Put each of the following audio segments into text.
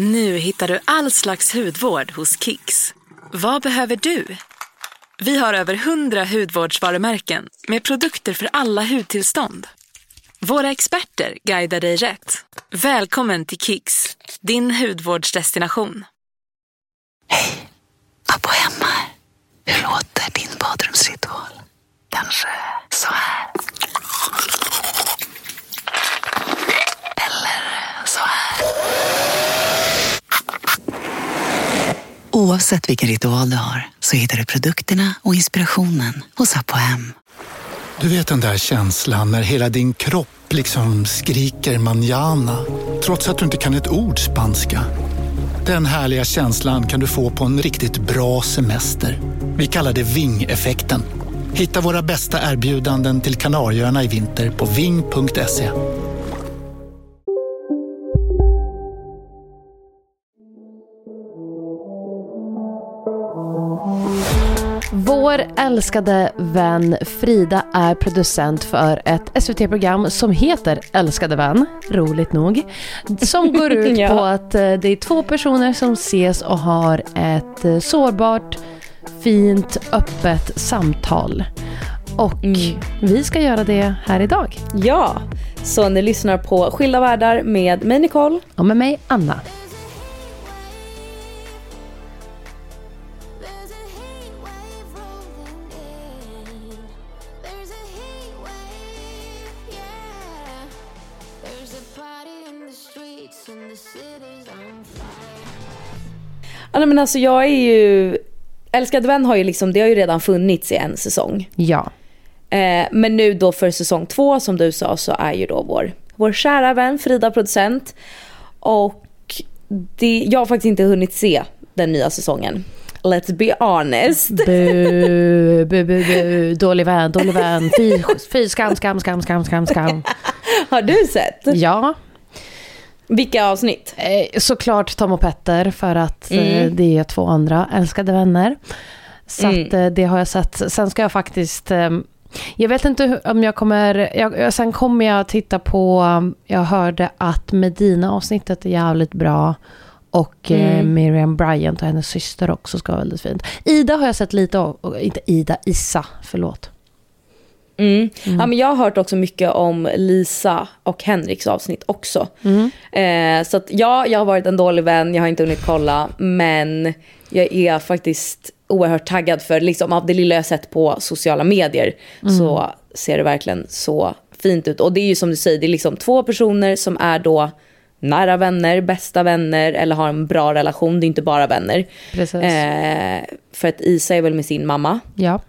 Nu hittar du all slags hudvård hos Kicks. Vad behöver du? Vi har över 100 hudvårdsvarumärken med produkter för alla hudtillstånd. Våra experter guidar dig rätt. Välkommen till Kicks, din hudvårdsdestination. Hej! Abbo hemma här. Hur låter din badrumsritual? Kanske så här? Eller så här? Oavsett vilken ritual du har så hittar du produkterna och inspirationen hos Apohem. Du vet den där känslan när hela din kropp liksom skriker manjana trots att du inte kan ett ord spanska. Den härliga känslan kan du få på en riktigt bra semester. Vi kallar det ving-effekten. Hitta våra bästa erbjudanden till Kanarieöarna i vinter på ving.se. Vår älskade vän Frida är producent för ett SVT-program som heter Älskade vän, roligt nog. Som går ut Ja. på att eh, det är två personer som ses och har ett eh, sårbart, fint, öppet samtal. Och vi ska göra det här idag. Ja, så ni lyssnar på Skilda världar med mig Nicole. Och med mig Anna. Ja, men alltså jag är ju... Älskade vän har ju liksom, det har ju redan funnits i en säsong. Ja. Eh, men nu då för säsong två som du sa så är ju då vår, vår kära vän Frida producent. Och det, jag har faktiskt inte hunnit se den nya säsongen. Let's be honest. Bu, bu, bu, bu. Dålig vän, dålig vän. Fy, fy skam, skam, skam, skam, skam, skam. Har du sett? Ja, Vilka avsnitt? Eh, Såklart Tom och Petter för att eh, det är två andra älskade vänner. Så att, eh, det har jag sett. Sen ska jag faktiskt... eh, Jag vet inte om jag kommer... Jag, sen kommer jag titta på... um, Jag hörde att Medina-avsnittet är jävligt bra. Och eh, Miriam Bryant och hennes syster också ska vara väldigt fint. Ida har jag sett lite av. Inte Ida, Issa. Förlåt. Mm. Ja, men jag har hört också mycket om Lisa och Henriks avsnitt också. Eh, så att ja, jag har varit en dålig vän, jag har inte hunnit kolla. Men jag är faktiskt oerhört taggad för liksom, av det lilla jag sett på sociala medier så ser det verkligen så fint ut. Och det är ju som du säger, det är liksom två personer som är då nära vänner, bästa vänner eller har en bra relation. Det är inte bara vänner. Precis. Eh, för att Isa är väl med sin mamma. Ja.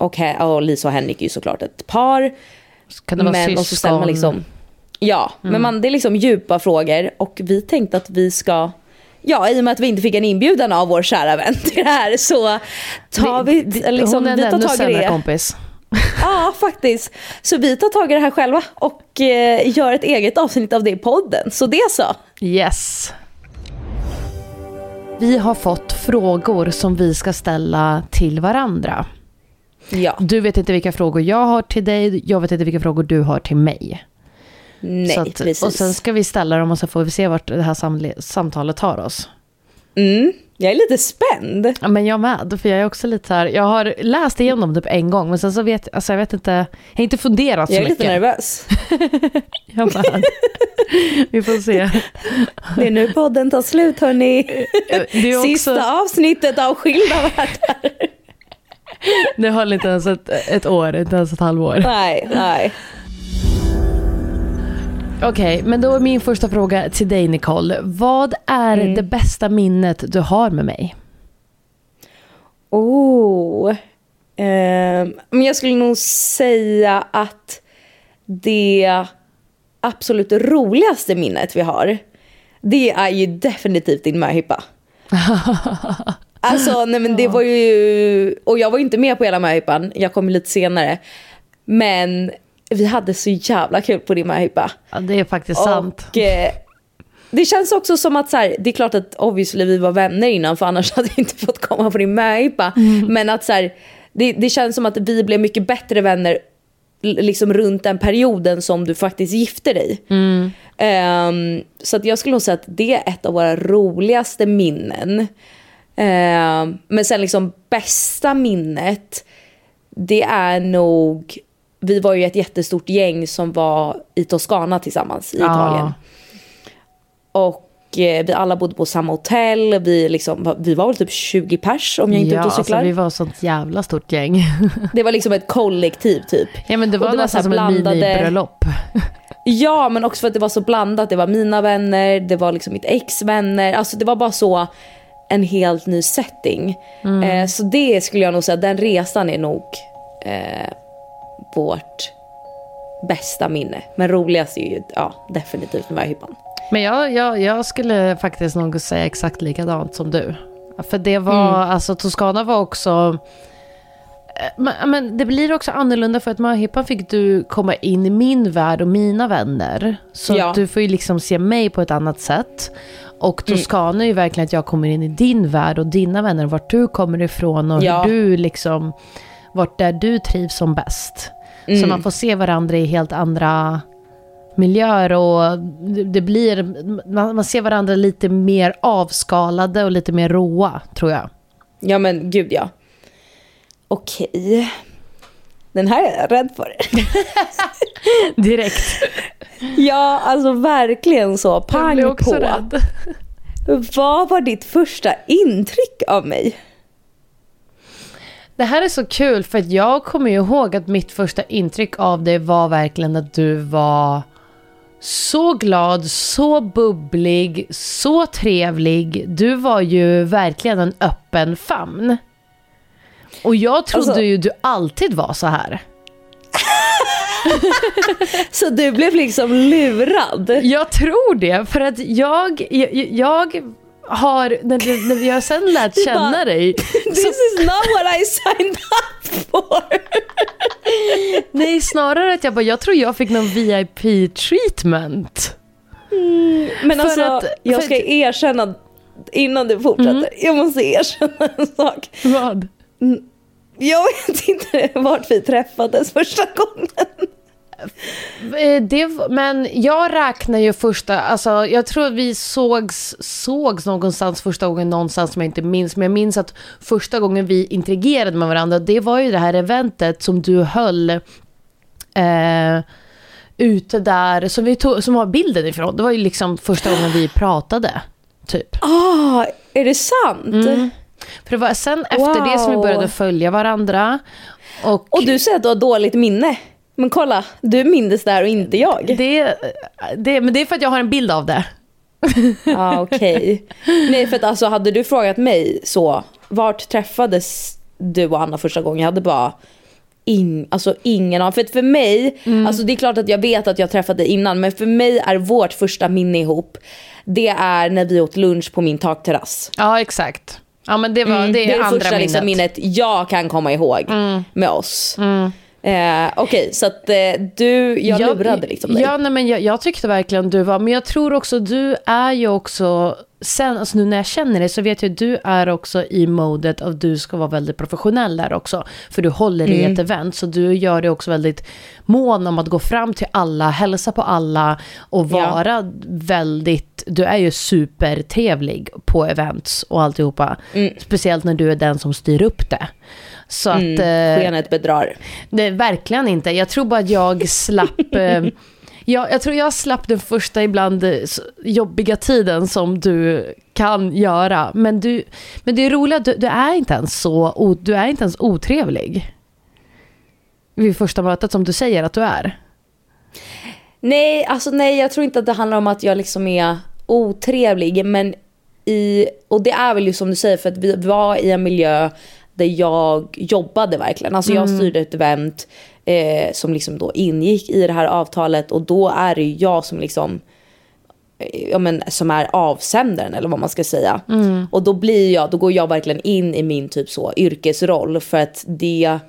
Och, och Lisa och Henrik är ju såklart ett par. Kan det vara men, och så man syskon? liksom, ja, men man, det är liksom djupa frågor och vi tänkte att vi ska, ja i och med att vi inte fick en inbjudan av vår kära vän till det här så tar vi, Det- liksom, Hon är vi en tar tag i sämre kompis. Ja faktiskt. Så vi tar tag i det här själva och eh, gör ett eget avsnitt av det i podden. Så det så. Yes. Vi har fått frågor som vi ska ställa till varandra. Ja, Du vet inte vilka frågor jag har till dig, jag vet inte vilka frågor du har till mig. nej att- precis. och sen ska vi ställa dem och så får vi se vart det här samtalet tar oss. mm, jag är lite spänd. Ja, men jag med, för jag är också lite så här, jag har läst igenom typ en gång, men sen så vet alltså jag vet inte, jag har inte funderat så Jag är mycket. lite nervös. Jag med. vi får se. Det är nu podden tar slut hörni. Är också, Sista avsnittet av Skilda världar. Det höll inte ens ett, ett år, inte ens ett halvår. Nej, nej. Okej, men då är min första fråga till dig Nicole. Vad är Mm. det bästa minnet du har med mig? Oh. Ehm, men jag skulle nog säga att det absolut roligaste minnet vi har, det är ju definitivt din möhippa. Alltså nej men det var ju, och jag var inte med på hela möhippan, jag kom lite senare. Men vi hade så jävla kul på din möhippa. Ja, det är faktiskt sant. Och eh, det känns också som att så här, det är klart att obviously vi var vänner innan för annars hade vi inte fått komma på din möhippa. Men att så här, det, det känns som att vi blev mycket bättre vänner liksom runt den perioden som du faktiskt gifte dig. Ehm, så att jag skulle nog säga att det är ett av våra roligaste minnen. Ehm, men sen liksom bästa minnet, det är nog, vi var ju ett jättestort gäng som var i Toscana tillsammans i Ja. Italien. Och eh, vi alla bodde på samma hotell, vi, liksom, vi var väl typ 20 pers om jag inte ja, ute och alltså, cyklar. vi var sånt jävla stort gäng. Det var liksom ett kollektiv typ. ja men det Och var nästan som här ett minibröllop. Ja, men också för att det var så blandat. Det var mina vänner, det var liksom mitt ex vänner. Alltså det var bara så en helt ny setting. Eh, så det skulle jag nog säga, den resan är nog eh, vårt bästa minne. Men roligast är ju ja, definitivt möhippan. Men jag, jag, jag skulle faktiskt nog säga exakt likadant som du. För det var, alltså Toscana var också... eh, Men, men det blir också annorlunda för att möhippan fick du komma in i min värld och mina vänner. Så Ja. du får ju liksom se mig på ett annat sätt. Och Toscana är ju verkligen att jag kommer in i din värld och dina vänner, vart du kommer ifrån och Ja. hur du liksom, vart där du trivs som bäst. Så man får se varandra i helt andra miljöer och det- det blir, man, man ser varandra lite mer avskalade och lite mer råa, tror jag. Ja men gud ja. Okej. Den här är jag rädd för. Direkt. ja, alltså verkligen så. Jag Pang blir också på. rädd. Vad var ditt första intryck av mig? Det här är så kul för att jag kommer ju ihåg att mitt första intryck av dig var verkligen att du var så glad, så bubblig, så trevlig. Du var ju verkligen en öppen famn. Och jag trodde Alltså- ju du alltid var så här. Så du blev liksom lurad? Jag tror det, för att jag, jag, jag har, när, när jag sen lärt känna dig, This is not what I signed up for. nej snarare att jag bara, jag tror jag fick någon VIP-treatment. Men För alltså, att- jag ska att- erkänna innan du fortsätter. Jag måste erkänna en sak. Vad? Jag vet inte vart vi träffades första gången. Eh, Det, men jag räknar ju första, alltså jag tror att vi sågs, sågs någonstans första gången någonstans som jag inte minns. Men jag minns att första gången vi interagerade med varandra, det var ju det här eventet som du höll eh, ute där, som, vi tog, som var bilden ifrån. Det var ju liksom första gången vi pratade, typ. Ah, är det sant? För det var sen efter det som vi Wow. började följa varandra. Och, Och du säger att du har dåligt minne. Men kolla, du minns det här och inte jag. det, det, men det är för att jag har en bild av det. ah, okej. Nej, för att alltså hade du frågat mig så, vart träffades du och Anna första gången? Jag hade bara in, alltså ingen aning. För för mig, alltså det är klart att jag vet att jag träffat dig innan, men för mig är vårt första minne ihop, det är när vi åt lunch på min takterrass. Ja, exakt. Ja, men det, var, det är, Mm, det är det andra första minnet. liksom, minnet jag kan komma ihåg med oss. Eh, Okej, så att eh, du, jag lurade liksom dig. Ja, nej, men jag, jag tyckte verkligen du var, men jag tror också du är ju också, sen, alltså nu när jag känner dig så vet jag att du är också i modet av du ska vara väldigt professionell där också. För du håller i Mm. ett event, så du gör det också väldigt mån om att gå fram till alla, hälsa på alla och Ja. vara väldigt, du är ju supertrevlig på events och alltihopa. Mm. Speciellt när du är den som styr upp det. Så att... eh, Skenet bedrar. Nej, verkligen inte. Jag tror bara att jag slapp... eh, jag, jag tror jag slapp den första ibland eh, jobbiga tiden som du kan göra. Men, du, men det är roligt, du, du är inte ens så... Du är inte ens otrevlig. Vid första mötet som du säger att du är. Nej, alltså nej, jag tror inte att det handlar om att jag liksom är otrevlig, men i, och det är väl ju som du säger för att vi var i en miljö där jag jobbade verkligen. Alltså jag styrde ett event eh, som liksom då ingick i det här avtalet och då är det ju jag som liksom eh, ja, men, som är avsändaren eller vad man ska säga. Och då blir jag, då går jag verkligen in i min typ så yrkesroll för att det,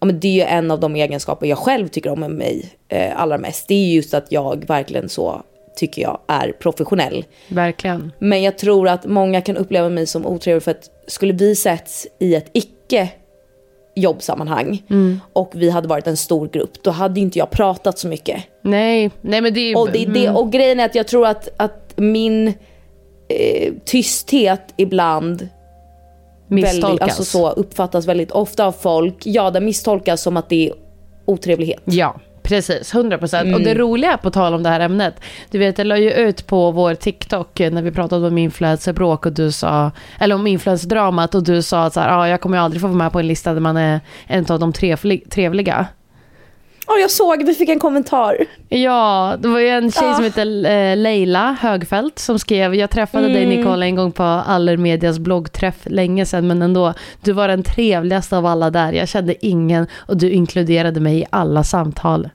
ja, men det är en av de egenskaper jag själv tycker om med mig eh, allra mest. Det är just att jag verkligen så tycker jag är professionell. Verkligen. Men jag tror att många kan uppleva mig som otrevlig för att skulle vi setts i ett icke jobbsammanhang och vi hade varit en stor grupp, då hade inte jag pratat så mycket. Nej, nej men det är. Och, det, det, och grejen är att jag tror att, att min eh, tysthet ibland väldigt, misstolkas. alltså så uppfattas väldigt ofta av folk. Ja, det misstolkas som att det är otrevlighet. Ja, precis. 100 procent. Mm. Och det roliga på tal om det här ämnet. Du vet, jag la ju ut på vår TikTok när vi pratade om influencerbråk och du sa, eller om influencerdramat och du sa att så här, ah, jag kommer ju aldrig få vara med på en lista där man är en av de trevli- trevliga. Ja, jag såg, vi fick en kommentar. Ja, det var ju en tjej som heter eh, Leila Högfeldt som skrev, jag träffade dig Nicole en gång på Allermedias bloggträff länge sedan men ändå, du var den trevligaste av alla där, jag kände ingen och du inkluderade mig i alla samtal.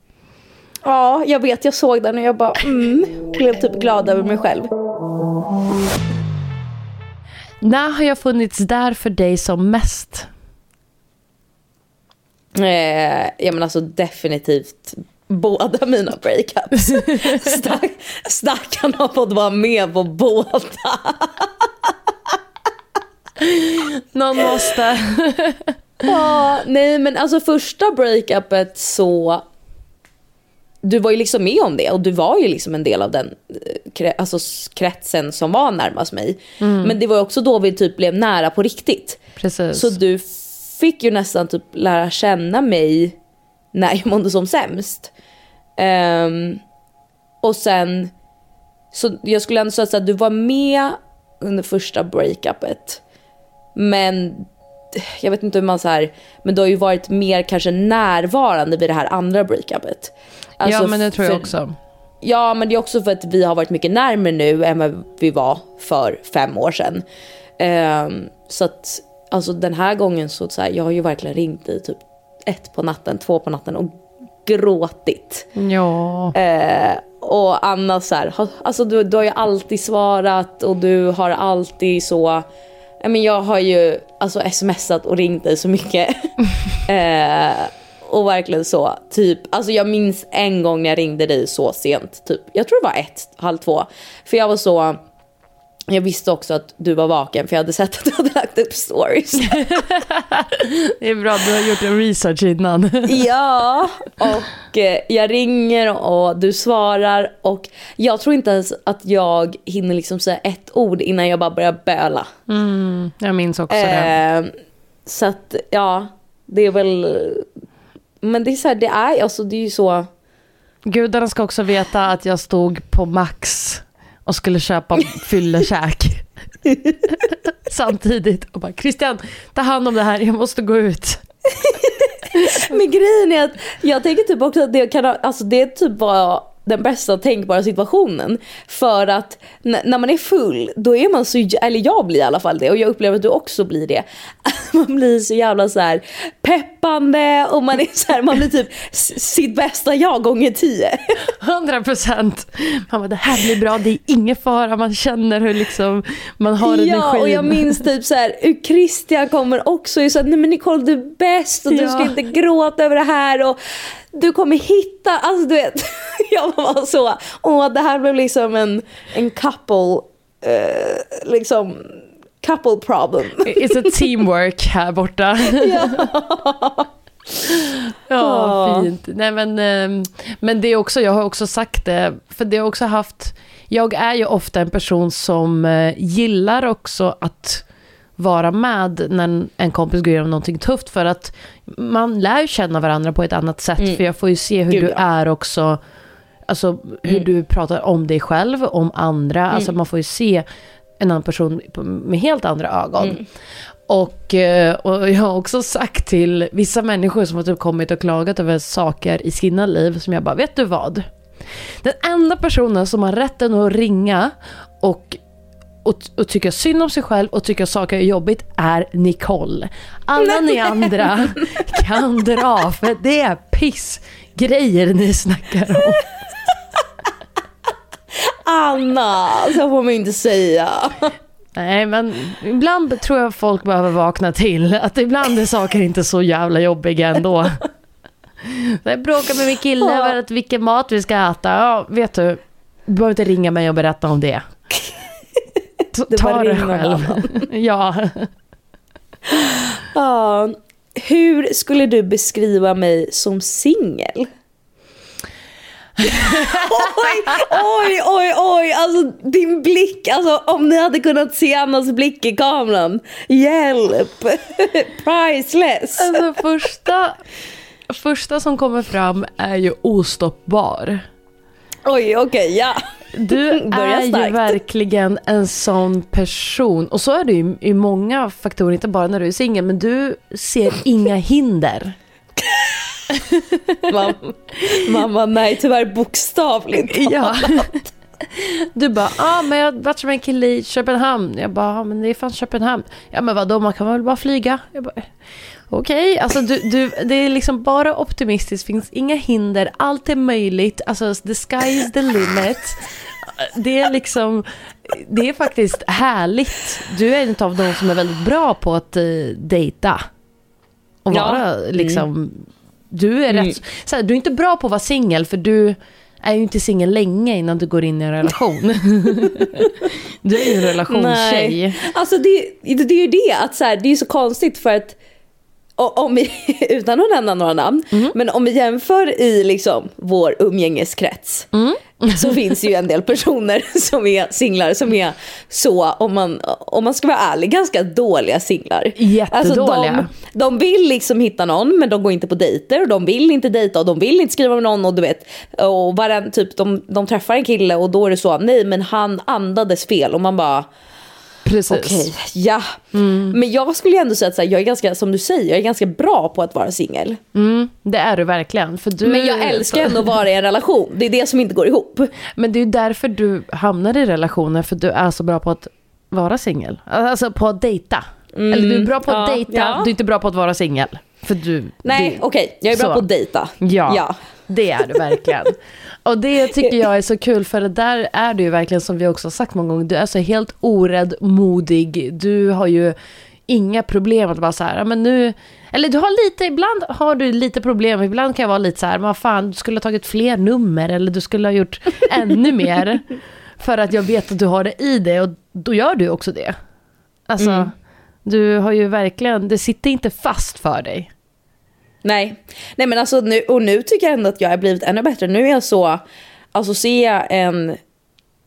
Ja, jag vet, jag såg den och jag bara mm, blev typ glad över mig själv. När har jag funnits där för dig som mest? Eh, ja men alltså definitivt båda mina breakups. Stack, stackarn har fått vara med på båda. Någon måste. Ja, nej men alltså första breakupet så du var ju liksom med om det och du var ju liksom en del av den eh, alltså, kretsen som var närmast mig. Men det var också då vi typ blev nära på riktigt. Precis. Så du fick ju nästan typ lära känna mig när jag mådde som sämst. Ehm, och sen, så jag skulle ändå säga att du var med under första breakupet. Men jag vet inte hur man så här, men du har ju varit mer kanske närvarande vid det här andra breakupet. Alltså ja men det tror jag för- också. Ja, men det är också för att vi har varit mycket närmare nu än vad vi var för fem år sedan. Ehm, så att alltså den här gången så, så här, jag har ju verkligen ringt dig typ ett på natten, två på natten och gråtit. Ja. Eh, och Anna så här, alltså du, du har ju alltid svarat och du har alltid så, ja, men jag har ju alltså smsat och ringt dig så mycket. eh, och verkligen så, typ, alltså jag minns en gång när jag ringde dig så sent, typ, jag tror det var ett, halv två. För jag var så, jag visste också att du var vaken för jag hade sett att du hade lagt upp stories. Det är bra, du har gjort en research innan. Ja, och eh, jag ringer och du svarar och jag tror inte ens att jag hinner liksom säga ett ord innan jag bara börjar böla. Mm, jag minns också det. Eh, så att ja, det är väl, men det är så här, det är, alltså det är ju så, Gudarna ska också veta att jag stod på Max och skulle köpa fyllekäk. Samtidigt och bara Christian, ta hand om det här, jag måste gå ut. men grejen är att jag tänker typ också att det kan alltså det typ var den bästa tänkbara situationen. För att när man är full, då är man så, eller jag blir i alla fall det och jag upplever att du också blir det. Man blir så jävla så här peppande och man är så här, man blir typ sitt bästa jag gånger tio. 100 procent. Man bara, det här blir bra, det är ingen fara, man känner hur liksom man har Ja, energin. och jag minns typ så här, hur Christian kommer också och så här, nej men Nicole du är bäst och du Ja. ska inte gråta över det här och du kommer hitta, alltså du vet, jag var så, åh det här blev liksom en, en couple, eh, liksom, couple problem. It's a teamwork här borta. ja, Ja. fint. Nej, men, ehm, men det är också, jag har också sagt det, för det har också haft, jag är ju ofta en person som eh, gillar också att vara med när en kompis går igenom någonting tufft. För att man lär känna varandra på ett annat sätt. För jag får ju se hur Gud, du ja. är också, alltså hur du pratar om dig själv, om andra, alltså man får ju se en annan person med helt andra ögon. Och, eh, och jag har också sagt till vissa människor som har typ kommit och klagat över saker i sina liv som jag bara, vet du vad? Den enda personen som har rätten att ringa och, och, och tycka synd om sig själv och tycka saker är jobbigt är Nicole. Alla ni andra kan dra för det är piss grejer ni snackar om. Anna, så får man inte säga. Nej men ibland tror jag folk behöver vakna till. Att ibland är saker inte så jävla jobbiga ändå. Jag bråkar med min kille över att vilken mat vi ska äta. Ja, vet du. Du behöver inte ringa mig och berätta om det. Ta, Det ta själv. ja. Ja, hur skulle du beskriva mig som singel? oj, oj, oj, oj, alltså din blick, alltså om ni hade kunnat se Annas blick i kameran. Hjälp! Priceless! Alltså första, första som kommer fram är ju ostoppbar. Oj, okej, ja. Du är ju verkligen en sån person. Och så är det ju i många faktorer, inte bara när du är singel, men du ser inga hinder. Mamma, mamma, nej tyvärr bokstavligt. Ja. Du bara, ah, men jag varit med en kille i Köpenhamn. Jag bara, ah, men det är fan Köpenhamn. Ja men vadå, man kan väl bara flyga? Jag bara, Okej, alltså du, du, det är liksom bara optimistiskt, finns inga hinder, allt är möjligt, alltså the sky is the limit. Det är liksom, det är faktiskt härligt. Du är en av de som är väldigt bra på att uh, dejta. Och Ja. vara liksom, du är Mm. rätt, så här, du är inte bra på att vara singel för du är ju inte singel länge innan du går in i en relation. du är ju en relationstjej. Nej. Alltså det, det, det är ju det, att så här, det är så konstigt för att om vi, utan att nämna några namn, men om vi jämför i liksom vår umgängeskrets så finns ju en del personer som är singlar som är så, om man, om man ska vara ärlig, ganska dåliga singlar. Jättedåliga. de, de vill liksom hitta någon men de går inte på dejter och de vill inte dejta och de vill inte skriva med någon och du vet. Och varann, typ, de, de träffar en kille och då är det så, nej men han andades fel och man bara Precis. Okej, ja. Mm. Men jag skulle ändå säga att så här, jag är ganska, som du säger, jag är ganska bra på att vara singel. Mm, det är du verkligen. För du, Men jag älskar ändå att vara i en relation. Det är det som inte går ihop. Men det är ju därför du hamnar i relationer, för du är så bra på att vara singel. Alltså på att dejta. Eller du är bra på att Mm. ja, dejta, ja. du är inte bra på att vara singel. För du... Nej, okej, jag är bra så. på att dejta. Ja, Ja. det är du verkligen. Och det tycker jag är så kul, för det där är du ju verkligen, som vi också har sagt många gånger, du är så helt orädd, modig. Du har ju inga problem att vara så här, "Ja, men nu... Eller du har lite, ibland har du lite problem, ibland kan jag vara lite så här, vad fan, du skulle ha tagit fler nummer, eller du skulle ha gjort ännu mer. För att jag vet att du har det i dig, och då gör du också det. Alltså, Mm. du har ju verkligen, det sitter inte fast för dig. Nej. Nej men alltså nu, och nu tycker jag ändå att jag har blivit ännu bättre. Nu är jag så, alltså ser jag en,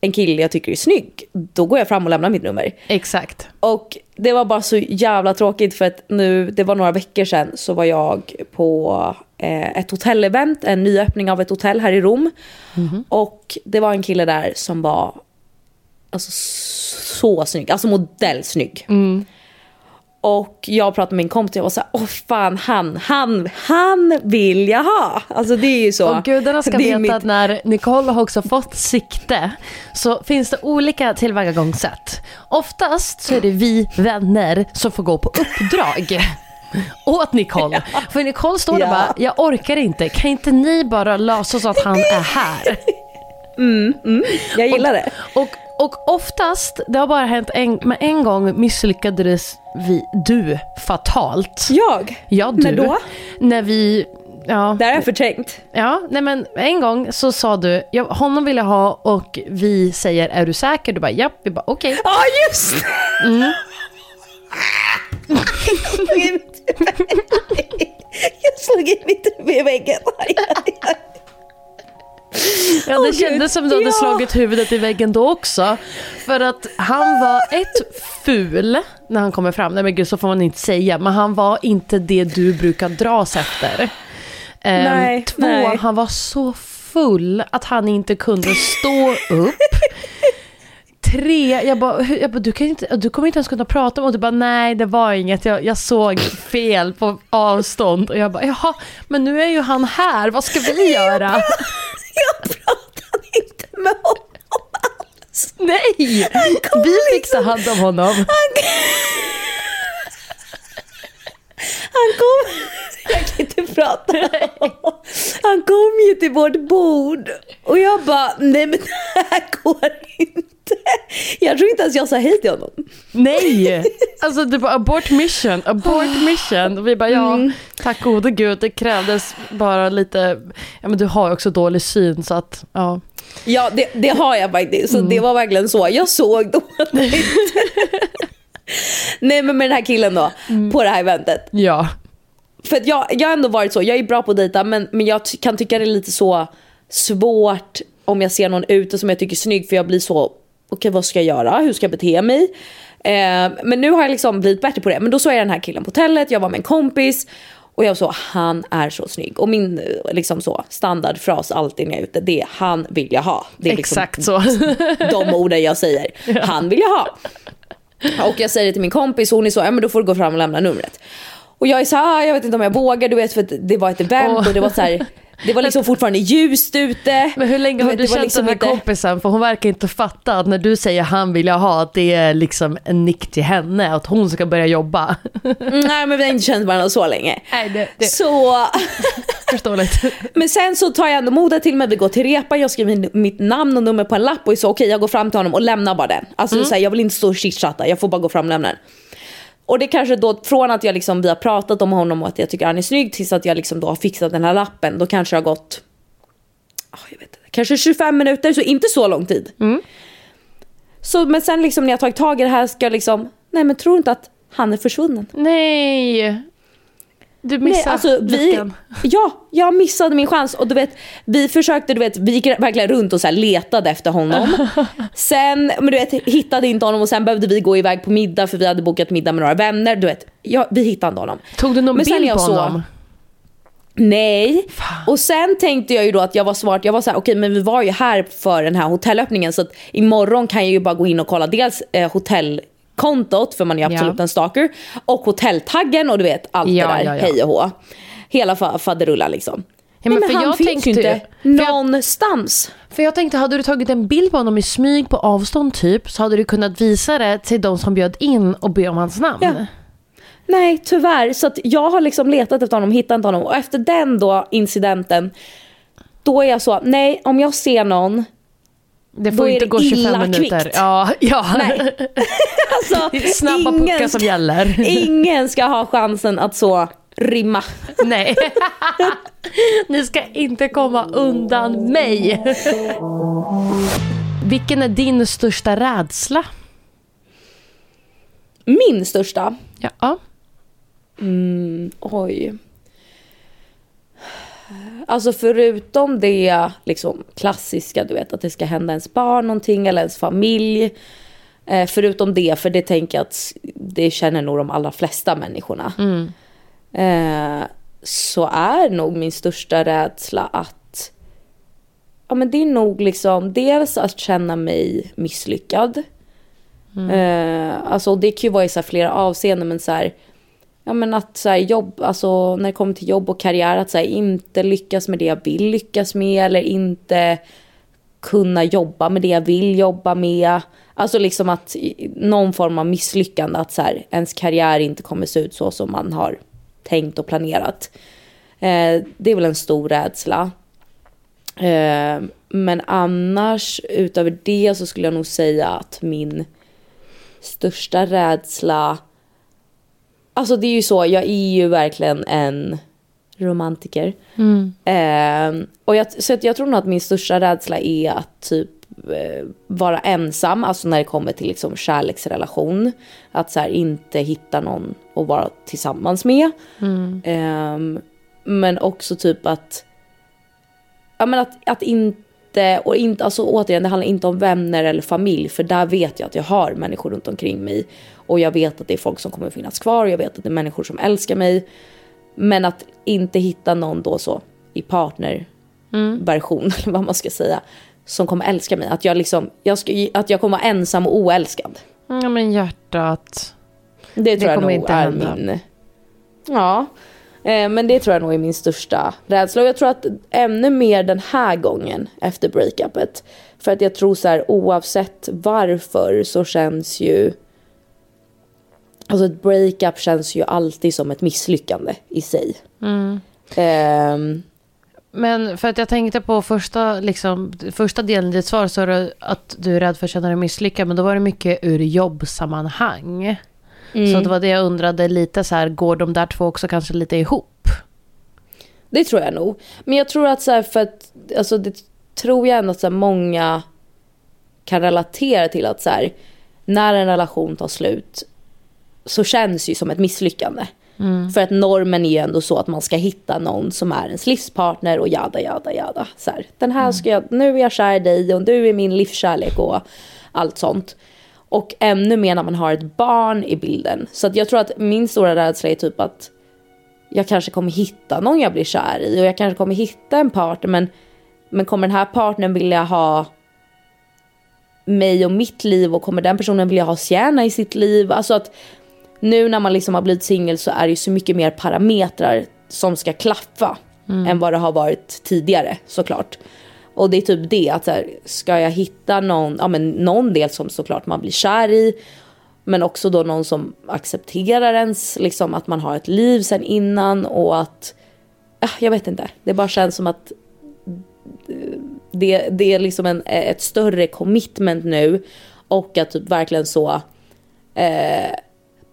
en kille jag tycker är snygg, då går jag fram och lämnar mitt nummer. Exakt. Och det var bara så jävla tråkigt för att nu, det var några veckor sedan så var jag på eh, ett hotellevent, en nyöppning av ett hotell här i Rom. Och det var en kille där som var alltså, så snygg, alltså modellsnygg. Och jag pratade med min kompis och jag var såhär, åh fan han, han, han vill jag ha. Alltså det är ju så. Och gudarna ska veta mitt- att när Nicole har också fått sikte så finns det olika tillvägagångssätt. Oftast så är det vi vänner som får gå på uppdrag åt Nicole. För Nicole står där och Ja. bara, jag orkar inte, kan inte ni bara lösa så att han är här? Jag gillar det. Och, och oftast, det har bara hänt en, men en gång misslyckades vi, du fatalt. Jag? Ja, du. När då? När vi, ja. Det har jag förträngt. Ja, nej men en gång så sa du, ja, honom vill jag ha och vi säger, är du säker? Du bara, japp. Vi bara, okej. Ja just det! Jag slog in mitt Jag huvud i väggen. Aj, aj, aj. Ja, det Gud, kändes som du hade ja. slagit huvudet i väggen då också. För att han var ett ful när han kommer fram. Nej men gud, så får man inte säga. Men han var inte det du brukar dras efter. Ehm, Nej, två, nej. han var så full att han inte kunde stå upp. Tre, jag bara, jag bara du, kan inte, du kommer inte ens kunna prata om och du bara nej det var inget, jag, jag såg fel på avstånd och jag bara jaha men nu är ju han här, vad ska vi göra? Jag pratade inte med honom alls. Nej! Vi fick liksom- ta hand om honom. Han kom... Jag kan inte prata. Han kom ju till vårt bord och jag bara, nej men det här går inte. Jag tror inte ens jag sa hej till honom. Nej! Alltså det var abort mission, abort mission. Och vi bara ja, Mm. tack gode gud, det krävdes bara lite, ja men du har ju också dålig syn så att ja. Ja, det, det har jag faktiskt. Så det var verkligen så. Jag såg dåligt. Nej men med den här killen då, på det här eventet. Ja. för jag, jag har ändå varit så, jag är bra på att dejta men, men jag kan tycka det är lite så svårt om jag ser någon ute som jag tycker är snygg för jag blir så, okej okay, vad ska jag göra, hur ska jag bete mig? Eh, men nu har jag liksom blivit bättre på det. Men då såg jag den här killen på hotellet, jag var med en kompis och jag så, han är så snygg. Och min liksom så, standardfras alltid när jag är ute, det är han vill jag ha. Det är liksom Exakt så. de orden jag säger. Ja. Han vill jag ha. Och jag säger det till min kompis och hon är så, ja men då får du gå fram och lämna numret. Och jag är så här, ah, jag vet inte om jag vågar, du vet för det var ett event oh. och det var så här, det var liksom fortfarande ljust ute. Men hur länge har du, du känt liksom den här inte... kompisen? För hon verkar inte fatta att när du säger han vill jag ha, att det är liksom en nick till henne, att hon ska börja jobba. Mm, nej men vi har inte känt varandra så länge. Nej, det, det... Så... Förståeligt. Men sen så tar jag ändå modet till mig, vi går till repan, jag skriver mitt namn och nummer på en lapp och så okej okay, jag går fram till honom och lämnar bara den. Alltså mm. så här, jag vill inte stå och chitchatta, jag får bara gå fram och lämna den. Och det kanske då, från att jag liksom, vi har pratat om honom och att jag tycker han är snygg tills att jag liksom då har fixat den här lappen, då kanske det har gått oh, jag vet inte, kanske 25 minuter, så inte så lång tid. Mm. Så, men sen liksom när jag tagit tag i det här ska jag liksom, nej men tror inte att han är försvunnen. Nej, du missade Nej, alltså, vi, Ja, jag missade min chans. Och du vet, vi försökte, du vet, vi gick verkligen runt och så letade efter honom. sen, men du vet, hittade inte honom och sen behövde vi gå iväg på middag för vi hade bokat middag med några vänner. Du vet, ja, vi hittade inte honom. Tog du någon men bild på honom? Nej. Fan. Och sen tänkte jag ju då att jag var smart. Jag var så här, okej okay, men vi var ju här för den här hotellöppningen så att imorgon kan jag ju bara gå in och kolla dels eh, hotell kontot för man är absolut ja. en stalker och hotelltaggen och du vet allt ja, det där, ja, ja. hej och hå. Hela faderullan liksom. Ja, men, Nej, men han finns tänkte, ju inte någonstans. Jag, för jag tänkte, hade du tagit en bild på honom i smyg på avstånd typ så hade du kunnat visa det till de som bjöd in och be om hans namn. Ja. Nej, tyvärr. Så jag har liksom letat efter honom, hittat inte honom. Och efter den då incidenten, då är jag så, nej om jag ser någon det får inte gå 25 minuter. Kvickt. Ja, ja. Nej. alltså, det snabba puckar som gäller. ingen ska ha chansen att så rimma. Nej. Ni ska inte komma undan mig. Vilken är din största rädsla? Min största? Ja. Mm, oj. Alltså förutom det liksom klassiska, du vet att det ska hända ens barn någonting eller ens familj. Eh, förutom det, för det tänker jag att det känner nog de allra flesta människorna. Mm. Eh, så är nog min största rädsla att ja men det är nog liksom dels att känna mig misslyckad. Mm. Eh, alltså det kan ju vara i så flera avseenden men så här, ja men att så här, jobb, alltså när det kommer till jobb och karriär, att så här, inte lyckas med det jag vill lyckas med eller inte kunna jobba med det jag vill jobba med. Alltså liksom att någon form av misslyckande, att så här, ens karriär inte kommer se ut så som man har tänkt och planerat. Eh, det är väl en stor rädsla. Eh, men annars, utöver det så skulle jag nog säga att min största rädsla Alltså det är ju så, jag är ju verkligen en romantiker. Mm. Eh, och jag, så jag tror nog att min största rädsla är att typ eh, vara ensam, alltså när det kommer till liksom kärleksrelation. Att så här, inte hitta någon att vara tillsammans med. Mm. Eh, men också typ att, ja men att, att inte, och inte, alltså återigen det handlar inte om vänner eller familj för där vet jag att jag har människor runt omkring mig och jag vet att det är folk som kommer finnas kvar och jag vet att det är människor som älskar mig. Men att inte hitta någon då så i partnerversion mm. eller vad man ska säga. Som kommer älska mig. Att jag liksom, jag ska, att jag kommer vara ensam och oälskad. Ja men hjärtat. Det tror det jag nog inte är hända. min... Ja. Eh, men det tror jag nog är min största rädsla. Och jag tror att ännu mer den här gången efter breakupet. För att jag tror så här oavsett varför så känns ju Alltså ett breakup känns ju alltid som ett misslyckande i sig. Mm. Um, men för att jag tänkte på första, liksom, första delen i ditt svar så är det att du är rädd för att känna dig misslyckad. Men då var det mycket ur jobbsammanhang. Mm. Så det var det jag undrade lite så här, går de där två också kanske lite ihop? Det tror jag nog. Men jag tror att så här, för att, alltså det tror jag ändå att så här, många kan relatera till att så här, när en relation tar slut så känns ju som ett misslyckande. För att normen är ju ändå så att man ska hitta någon som är ens livspartner och jada, jada, jada. Så här, den här ska jag, nu är jag kär i dig och du är min livskärlek och allt sånt. Och ännu mer när man har ett barn i bilden. Så att jag tror att min stora rädsla är typ att jag kanske kommer hitta någon jag blir kär i och jag kanske kommer hitta en partner men, men kommer den här partnern vilja ha mig och mitt liv och kommer den personen vilja ha Sienna i sitt liv? Alltså att nu när man liksom har blivit singel så är det ju så mycket mer parametrar som ska klaffa än vad det har varit tidigare såklart. Och det är typ det att så här, ska jag hitta någon, ja men någon del som såklart man blir kär i men också då någon som accepterar ens, liksom att man har ett liv sen innan och att, ja, jag vet inte, det bara känns som att eh, det, det är liksom en, ett större commitment nu och att typ verkligen så eh,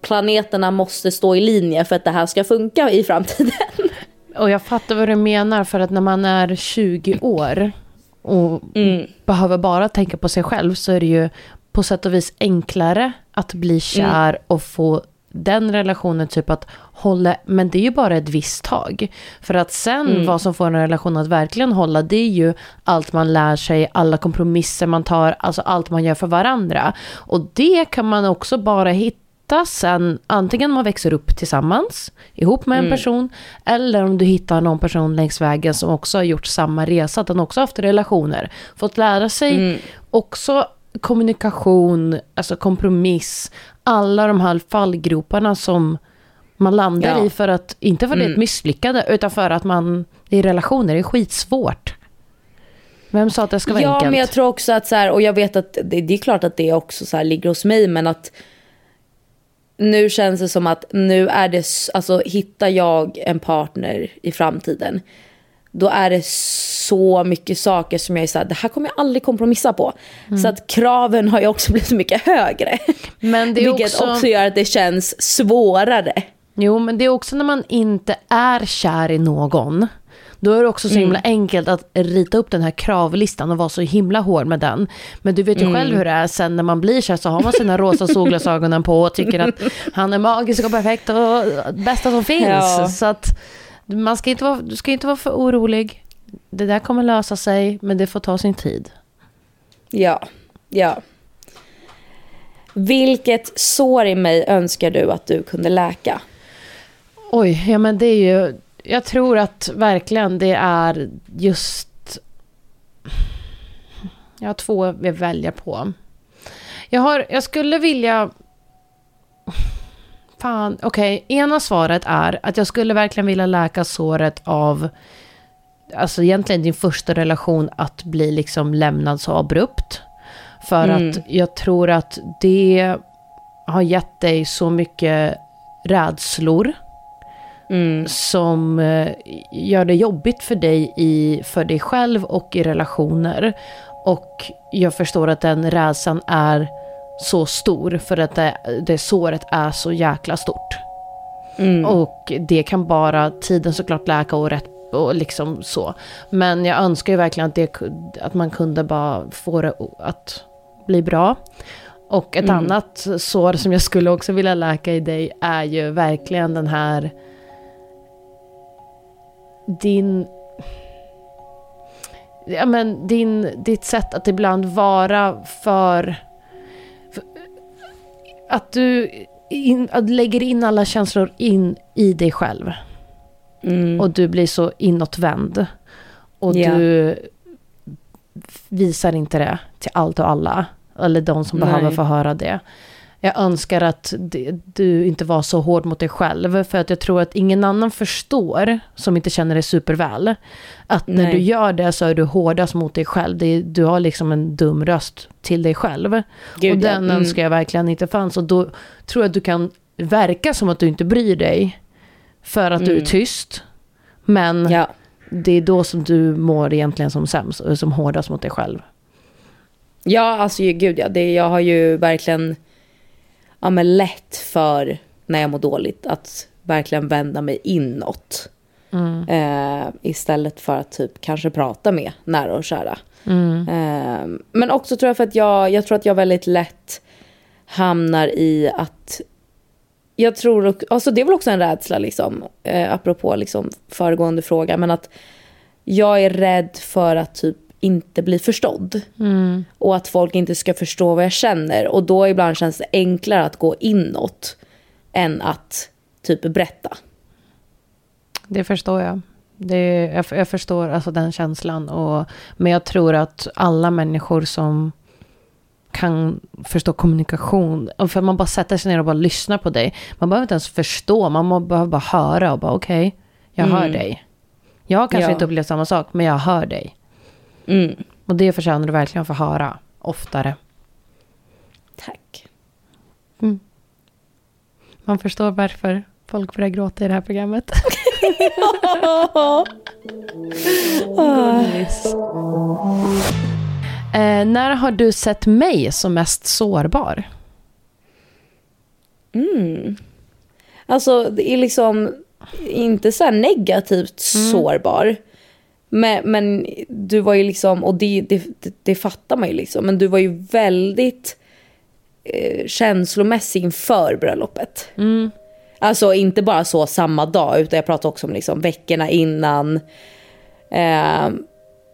planeterna måste stå i linje för att det här ska funka i framtiden. Och jag fattar vad du menar, för att när man är 20 år och behöver bara tänka på sig själv så är det ju på sätt och vis enklare att bli kär och få den relationen typ att hålla, men det är ju bara ett visst tag. För att sen vad som får en relation att verkligen hålla, det är ju allt man lär sig, alla kompromisser man tar, alltså allt man gör för varandra. Och det kan man också bara hitta sen, antingen man växer upp tillsammans, ihop med en person, eller om du hittar någon person längs vägen som också har gjort samma resa, att den också haft relationer, fått lära sig också kommunikation, alltså kompromiss, alla de här fallgroparna som man landar Ja. i för att, inte för att det är ett misslyckande, utan för att man, i relationer, det är skitsvårt. Vem sa att det ska vara ja, enkelt? men jag tror också att så här, och jag vet att det, det är klart att det också så här ligger hos mig, men att nu känns det som att nu är det, alltså hittar jag en partner i framtiden, då är det så mycket saker som jag är så här, det här kommer jag aldrig kompromissa på. Mm. Så att kraven har ju också blivit mycket högre. Men det är Vilket också- också... gör att det känns svårare. Jo, men det är också när man inte är kär i någon. Då är det också så himla enkelt att rita upp den här kravlistan och vara så himla hård med den. Men du vet ju själv hur det är sen när man blir kär så har man sina rosa solglasögonen på och tycker att han är magisk och perfekt och bästa som finns. Ja. Så att man ska inte vara, du ska inte vara för orolig. Det där kommer lösa sig, men det får ta sin tid. Ja, ja. Vilket sår i mig önskar du att du kunde läka? Oj, ja men det är ju... Jag tror att verkligen det är just... Jag har två vi väljer på. Jag, har, jag skulle vilja... Fan, okej. Ena svaret är att jag skulle verkligen vilja läka såret av... Alltså egentligen din första relation att bli liksom lämnad så abrupt. För att jag tror att det har gett dig så mycket rädslor som eh, gör det jobbigt för dig, i, för dig själv och i relationer. Och jag förstår att den rädslan är så stor för att det, det såret är så jäkla stort. Och det kan bara tiden såklart läka och rätt och liksom så. Men jag önskar ju verkligen att, det, att man kunde bara få det att bli bra. Och ett annat sår som jag skulle också vilja läka i dig är ju verkligen den här din ja men din, ditt sätt att ibland vara för, för att du in, att lägger in alla känslor in i dig själv. Och du blir så inåtvänd. Och Ja. du visar inte det till allt och alla. Eller de som Nej. behöver få höra det. Jag önskar att du inte var så hård mot dig själv. För att jag tror att ingen annan förstår, som inte känner dig superväl, att när Nej. du gör det så är du hårdast mot dig själv. Du har liksom en dum röst till dig själv. Gud, och ja. den Mm. önskar jag verkligen inte fanns. Och då tror jag att du kan verka som att du inte bryr dig. För att du är tyst. Men Mm. Ja. det är då som du mår egentligen som sämst. och Som hårdast mot dig själv. Ja, alltså gud ja. Det, jag har ju verkligen ja, men lätt för när jag mår dåligt att verkligen vända mig inåt. Eh, istället för att typ kanske prata med nära och kära. Eh, men också tror jag för att jag, jag tror att jag väldigt lätt hamnar i att jag tror, alltså det är väl också en rädsla liksom, eh, apropå liksom föregående fråga, men att jag är rädd för att typ inte bli förstådd. Och att folk inte ska förstå vad jag känner. Och då ibland känns det enklare att gå inåt än att typ berätta. Det förstår jag. Det, jag, jag förstår alltså den känslan. Och, men jag tror att alla människor som kan förstå kommunikation. För man bara sätter sig ner och bara lyssnar på dig. Man behöver inte ens förstå. Man behöver bara höra och bara okej, jag hör dig. Jag har kanske Ja. inte upplevt samma sak, men jag hör dig. Mm. Och det förtjänar du verkligen att få höra oftare. Tack. Man förstår varför folk börjar gråta i det här programmet. eh, när har du sett mig som mest sårbar? Alltså det är liksom inte så här negativt sårbar. Men, men du var ju liksom, och det, det, det, fattar man ju liksom, men du var ju väldigt eh, känslomässig inför bröllopet. Alltså inte bara så samma dag, utan jag pratar också om liksom veckorna innan. Eh,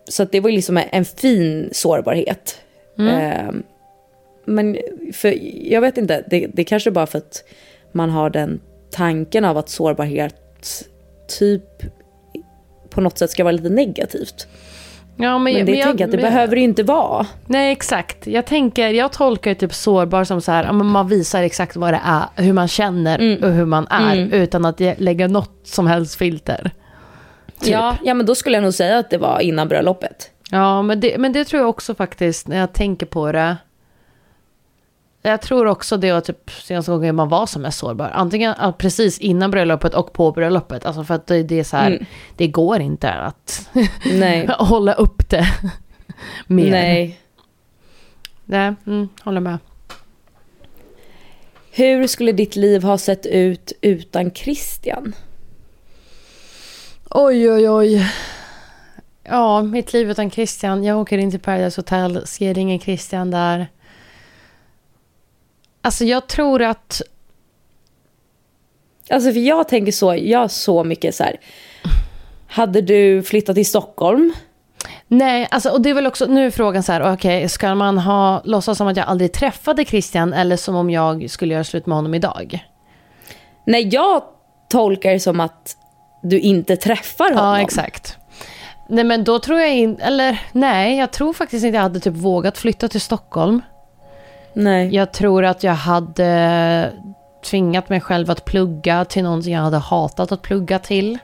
så det var ju liksom en, en fin sårbarhet. Eh, men för, jag vet inte, det, det kanske är bara för att man har den tanken av att sårbarhet typ på något sätt ska vara lite negativt. Ja, men, Men det jag- tänker att det men- behöver det inte vara. Nej, exakt. Jag tänker, jag tolkar typ sårbar som så här, men man visar exakt vad det är, hur man känner och hur man är, utan att lägga något som helst filter. Typ. Ja, ja, men då skulle jag nog säga att det var innan bröllopet. Ja, men det, men det tror jag också faktiskt, när jag tänker på det. Jag tror också det var typ senaste gången man var som mest sårbar. Antingen ja, precis innan bröllopet och på bröllopet. Alltså för att det, det är så här, det går inte att hålla upp det mer. Nej. Nej, mm, håller med. Hur skulle ditt liv ha sett ut utan Christian? Oj, oj, oj. Ja, mitt liv utan Christian. Jag åker in till Paradise Hotel, ser ingen Christian där. Alltså jag tror att... Alltså för jag tänker så, jag har så mycket så här. Hade du flyttat till Stockholm? Nej, alltså, och det är väl också, nu är frågan så här, okej, ska man ha, låtsas som att jag aldrig träffade Christian eller som om jag skulle göra slut med honom idag? Nej, jag tolkar det som att du inte träffar honom. Ja, exakt. Nej, men då tror jag inte, eller nej, jag tror faktiskt inte jag hade typ vågat flytta till Stockholm. Nej. Jag tror att jag hade tvingat mig själv att plugga till någonting jag hade hatat att plugga till.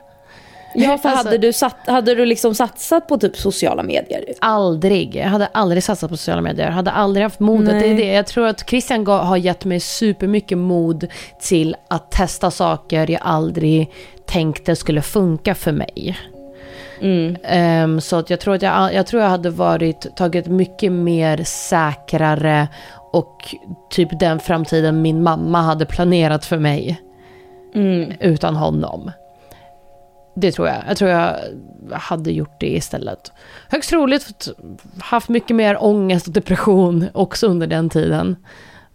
Ja, för Alltså- hade, du satt, hade du liksom satsat på typ sociala medier? Aldrig. Jag hade aldrig satsat på sociala medier. Jag hade aldrig haft modet. Det är det. Jag tror att Christian har gett mig supermycket mod till att testa saker jag aldrig tänkte skulle funka för mig. Ehm, så att jag tror att jag, jag tror jag hade varit, tagit mycket mer säkrare och typ den framtiden min mamma hade planerat för mig. Utan honom. Det tror jag. Jag tror jag hade gjort det istället. Högst troligt haft mycket mer ångest och depression också under den tiden.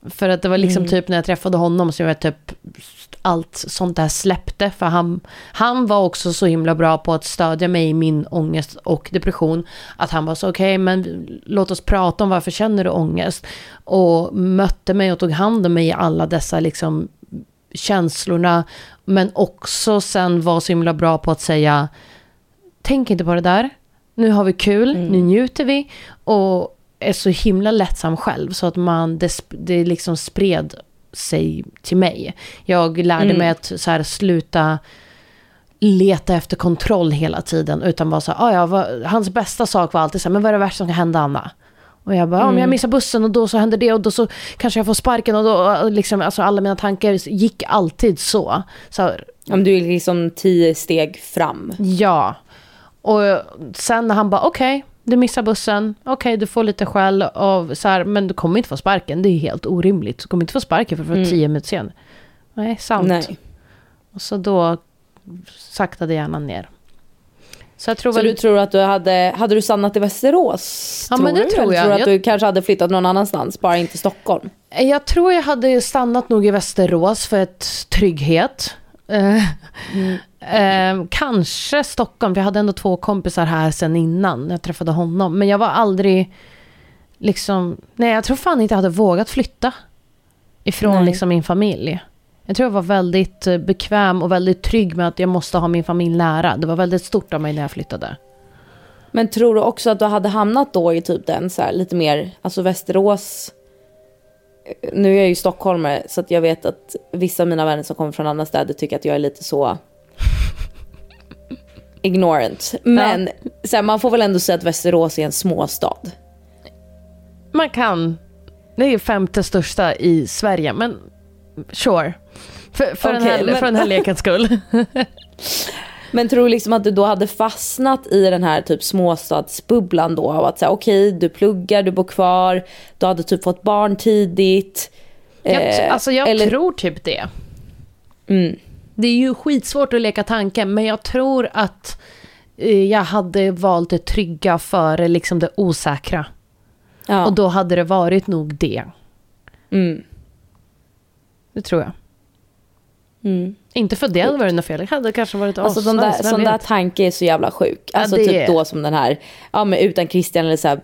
För att det var liksom typ när jag träffade honom så jag typ allt sånt där släppte. För han, han var också så himla bra på att stödja mig i min ångest och depression. Att han var så okej men låt oss prata om varför känner du ångest. Och mötte mig och tog hand om mig i alla dessa liksom känslorna. Men också sen var så himla bra på att säga tänk inte på det där. Nu har vi kul, nu njuter vi. Och är så himla lättsam själv så att man, det, det liksom spred sig till mig. Jag lärde mig att så här, sluta leta efter kontroll hela tiden. Utan bara så här, ah, ja, vad, hans bästa sak var alltid så här, men vad är det värsta som kan hända Anna? Och jag bara, om jag missar bussen och då så händer det och då så kanske jag får sparken och då liksom, alltså alla mina tankar gick alltid så. så Om du är liksom tio steg fram. Ja. Och sen när han bara, okej, du missar bussen, okej, du får lite skäll av så här, men du kommer inte få sparken, det är helt orimligt. Du kommer inte få sparken för att få tio minuter sen. Nej, sant. Nej. Och så då saktade hjärnan ner. Så jag tror Så väl... du tror att du hade, hade du stannat i Västerås? Ja, men det du? tror Eller jag. tror du att Jag- du kanske hade flyttat någon annanstans, bara inte Stockholm? Jag tror jag hade stannat nog i Västerås för ett trygghet. Eh, eh, kanske Stockholm, för jag hade ändå två kompisar här sen innan jag träffade honom. Men jag var aldrig liksom, nej jag tror fan inte jag hade vågat flytta ifrån Nej. liksom min familj. Jag tror jag var väldigt eh, bekväm och väldigt trygg med att jag måste ha min familj nära. Det var väldigt stort av mig när jag flyttade. Men tror du också att du hade hamnat då i typ den så här, lite mer, alltså Västerås. Nu är jag ju stockholmare så att jag vet att vissa av mina vänner som kommer från andra städer tycker att jag är lite så ignorant. Men så här, man får väl ändå säga att Västerås är en småstad. Man kan, det är femte största i Sverige, men sure. För, för, den, Okej, här, men- för den här lekens skull. Men tror du liksom att du då hade fastnat i den här typ småstadsbubblan då? Av att säga okej, du pluggar, du bor kvar, du hade typ fått barn tidigt. Jag, Eh, alltså jag eller- tror typ det. Mm. Det är ju skitsvårt att leka tanken, men jag tror att eh, jag hade valt det trygga före liksom det osäkra. Ja. Och då hade det varit nog det. mm. Det tror jag. Mm. Inte för det hade varit något fel. Det hade kanske varit Alltså den asnice, där, sån där tanke är så jävla sjuk. Ja, Alltså det typ är- då som den här, ja men utan Christian eller så här,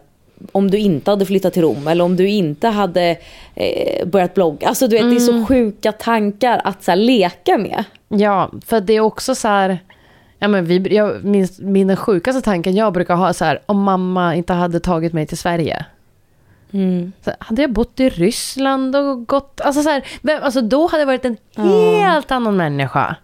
om du inte hade flyttat till Rom eller om du inte hade eh, börjat blogga. Alltså du vet det är Mm. så sjuka tankar att så här, leka med. Ja, för det är också så här... Ja, men vi, jag, min, min sjukaste tanken jag brukar ha är så här, om mamma inte hade tagit mig till Sverige. Så hade jag bott i Ryssland och gått... Alltså, så här, alltså då hade jag varit en helt annan människa.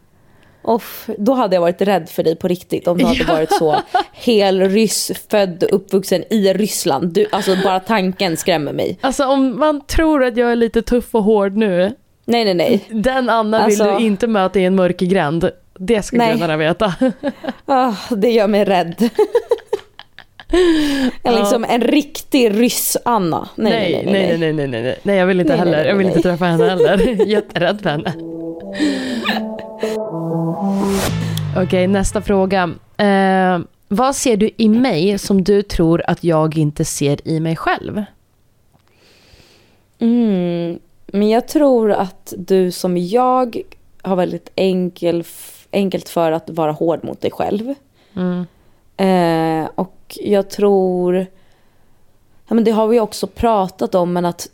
Off, då hade jag varit rädd för dig på riktigt om du hade varit så hel ryss, född och uppvuxen i Ryssland. Du, alltså bara tanken skrämmer mig. Alltså om man tror att jag är lite tuff och hård nu, Nej nej nej. den Anna Alltså- vill du inte möta i en mörker gränd. Det skulle Nej. gudarna veta. Ah, det gör mig rädd. En, liksom, en riktig ryss-Anna. Nej nej nej. nej, nej, nej, nej, nej. Nej, jag vill inte heller. jag vill inte träffa henne heller. Jätterädd för henne. Okej, nästa fråga. Eh, vad ser du i mig som du tror att jag inte ser i mig själv? Mm, men jag tror att du som jag har väldigt enkel, enkelt för att vara hård mot dig själv. Mm. Eh, och jag tror, ja, men det har vi också pratat om, men att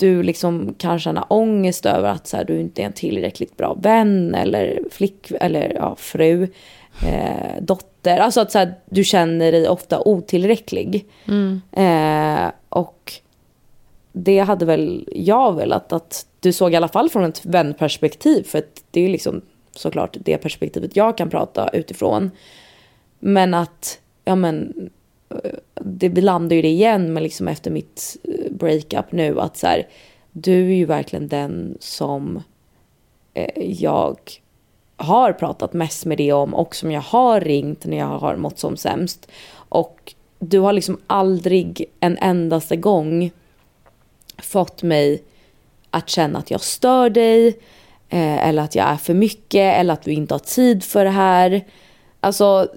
du liksom kan känna ångest över att så här, du inte är en tillräckligt bra vän eller flick eller ja, fru, eh, dotter. Alltså att så här, du känner dig ofta otillräcklig. Mm. Eh, och det hade väl jag velat att du såg i alla fall från ett vänperspektiv. För det är liksom såklart det perspektivet jag kan prata utifrån. Men att, ja men, det landar ju det igen men liksom efter mitt eh, breakup nu att så här, du är ju verkligen den som eh, jag har pratat mest med det om och som jag har ringt när jag har mått som sämst. Och du har liksom aldrig en endaste gång fått mig att känna att jag stör dig eh, eller att jag är för mycket eller att du inte har tid för det här. Alltså,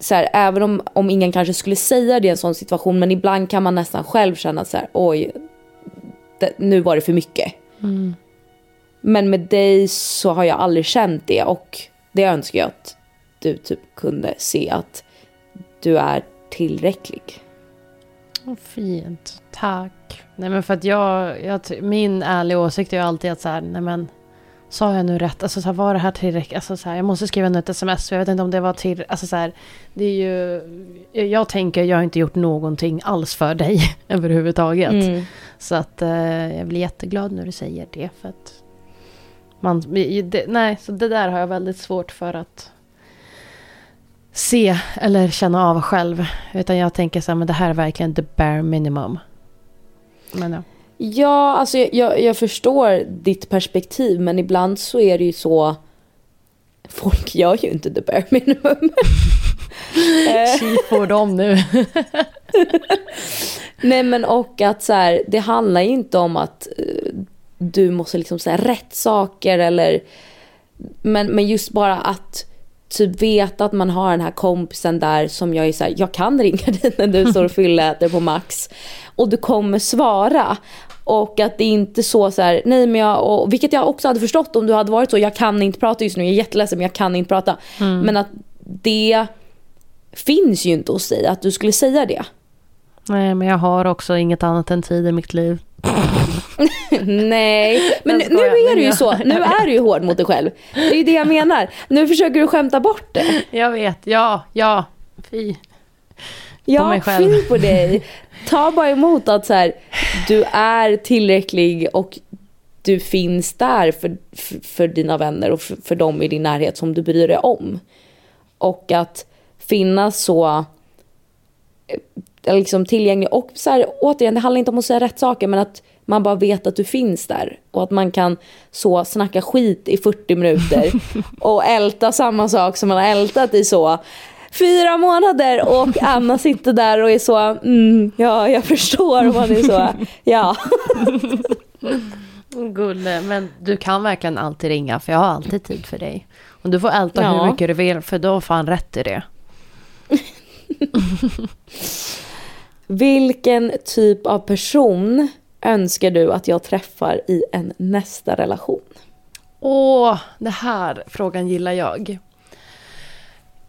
så här, även om, om ingen kanske skulle säga det i en sån situation men ibland kan man nästan själv känna så här, oj, det, nu var det för mycket. Men med dig så har jag aldrig känt det och det önskar jag att du typ kunde se att du är tillräcklig. Vad fint. Tack. Nej men för att jag, jag, min ärliga åsikt är ju alltid att så här, nej men sa jag nu rätt? Alltså så här, var det här tillräckligt? Alltså så här, jag måste skriva ett sms för jag vet inte om det var till, alltså så här, det är ju, jag tänker jag har inte gjort någonting alls för dig överhuvudtaget. Mm. Så att eh, jag blir jätteglad när du säger det för att man, det, nej, så det där har jag väldigt svårt för att se eller känna av själv. Utan jag tänker så här, men det här är verkligen the bare minimum. Men ja. Ja, alltså jag, jag, jag förstår ditt perspektiv men ibland så är det ju så Folk gör ju inte the bare minimum. Tji får dem nu. Nej men och att så här, det handlar ju inte om att eh, du måste liksom säga rätt saker eller men, men just bara att typ veta att man har den här kompisen där som jag är så här, jag kan ringa dig när du står och fylläter på max. Och du kommer svara. Och att det är inte så så här, nej men jag, och, vilket jag också hade förstått om du hade varit så, jag kan inte prata just nu, jag är jätteledsen men jag kan inte prata. Men att det finns ju inte hos dig att du skulle säga det. Nej, men jag har också inget annat än tid i mitt liv. Nej, men nu skojar, är du ju så. Nu är du ju hård mot dig själv. Det är ju det jag menar. Nu försöker du skämta bort det. Jag vet, ja, ja. Fy. Ja, mig själv. fy på dig. Ta bara emot att så här, du är tillräcklig och du finns där för, för, för dina vänner och för, för dem i din närhet som du bryr dig om. Och att finnas så eh, liksom tillgänglig och så här, återigen, det handlar inte om att säga rätt saker men att man bara vet att du finns där och att man kan så snacka skit i 40 minuter och älta samma sak som man har ältat i så fyra månader och Anna sitter där och är så, mm, ja jag förstår och man är så, ja. Gulle, men du kan verkligen alltid ringa för jag har alltid tid för dig. Och du får älta Ja. hur mycket du vill för du har fan rätt i det. Vilken typ av person önskar du att jag träffar i en nästa relation? Åh, det här frågan gillar jag.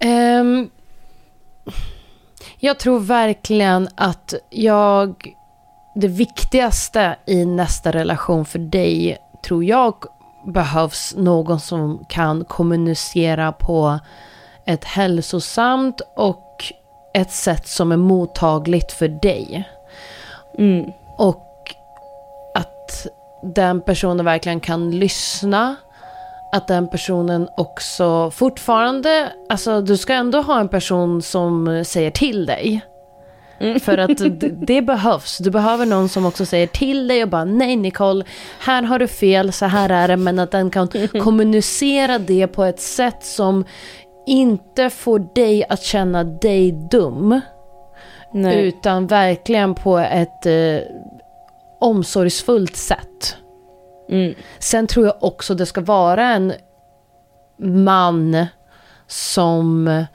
Ehm, jag tror verkligen att jag... Det viktigaste i nästa relation för dig tror jag behövs någon som kan kommunicera på ett hälsosamt och ett sätt som är mottagligt för dig. Mm. Och att den personen verkligen kan lyssna. Att den personen också fortfarande, alltså du ska ändå ha en person som säger till dig. För att det, det behövs. Du behöver någon som också säger till dig och bara nej Nicole, här har du fel, så här är det. Men att den kan kommunicera det på ett sätt som inte får dig att känna dig dum. Nej. Utan verkligen på ett eh, omsorgsfullt sätt. Mm. Sen tror jag också det ska vara en man som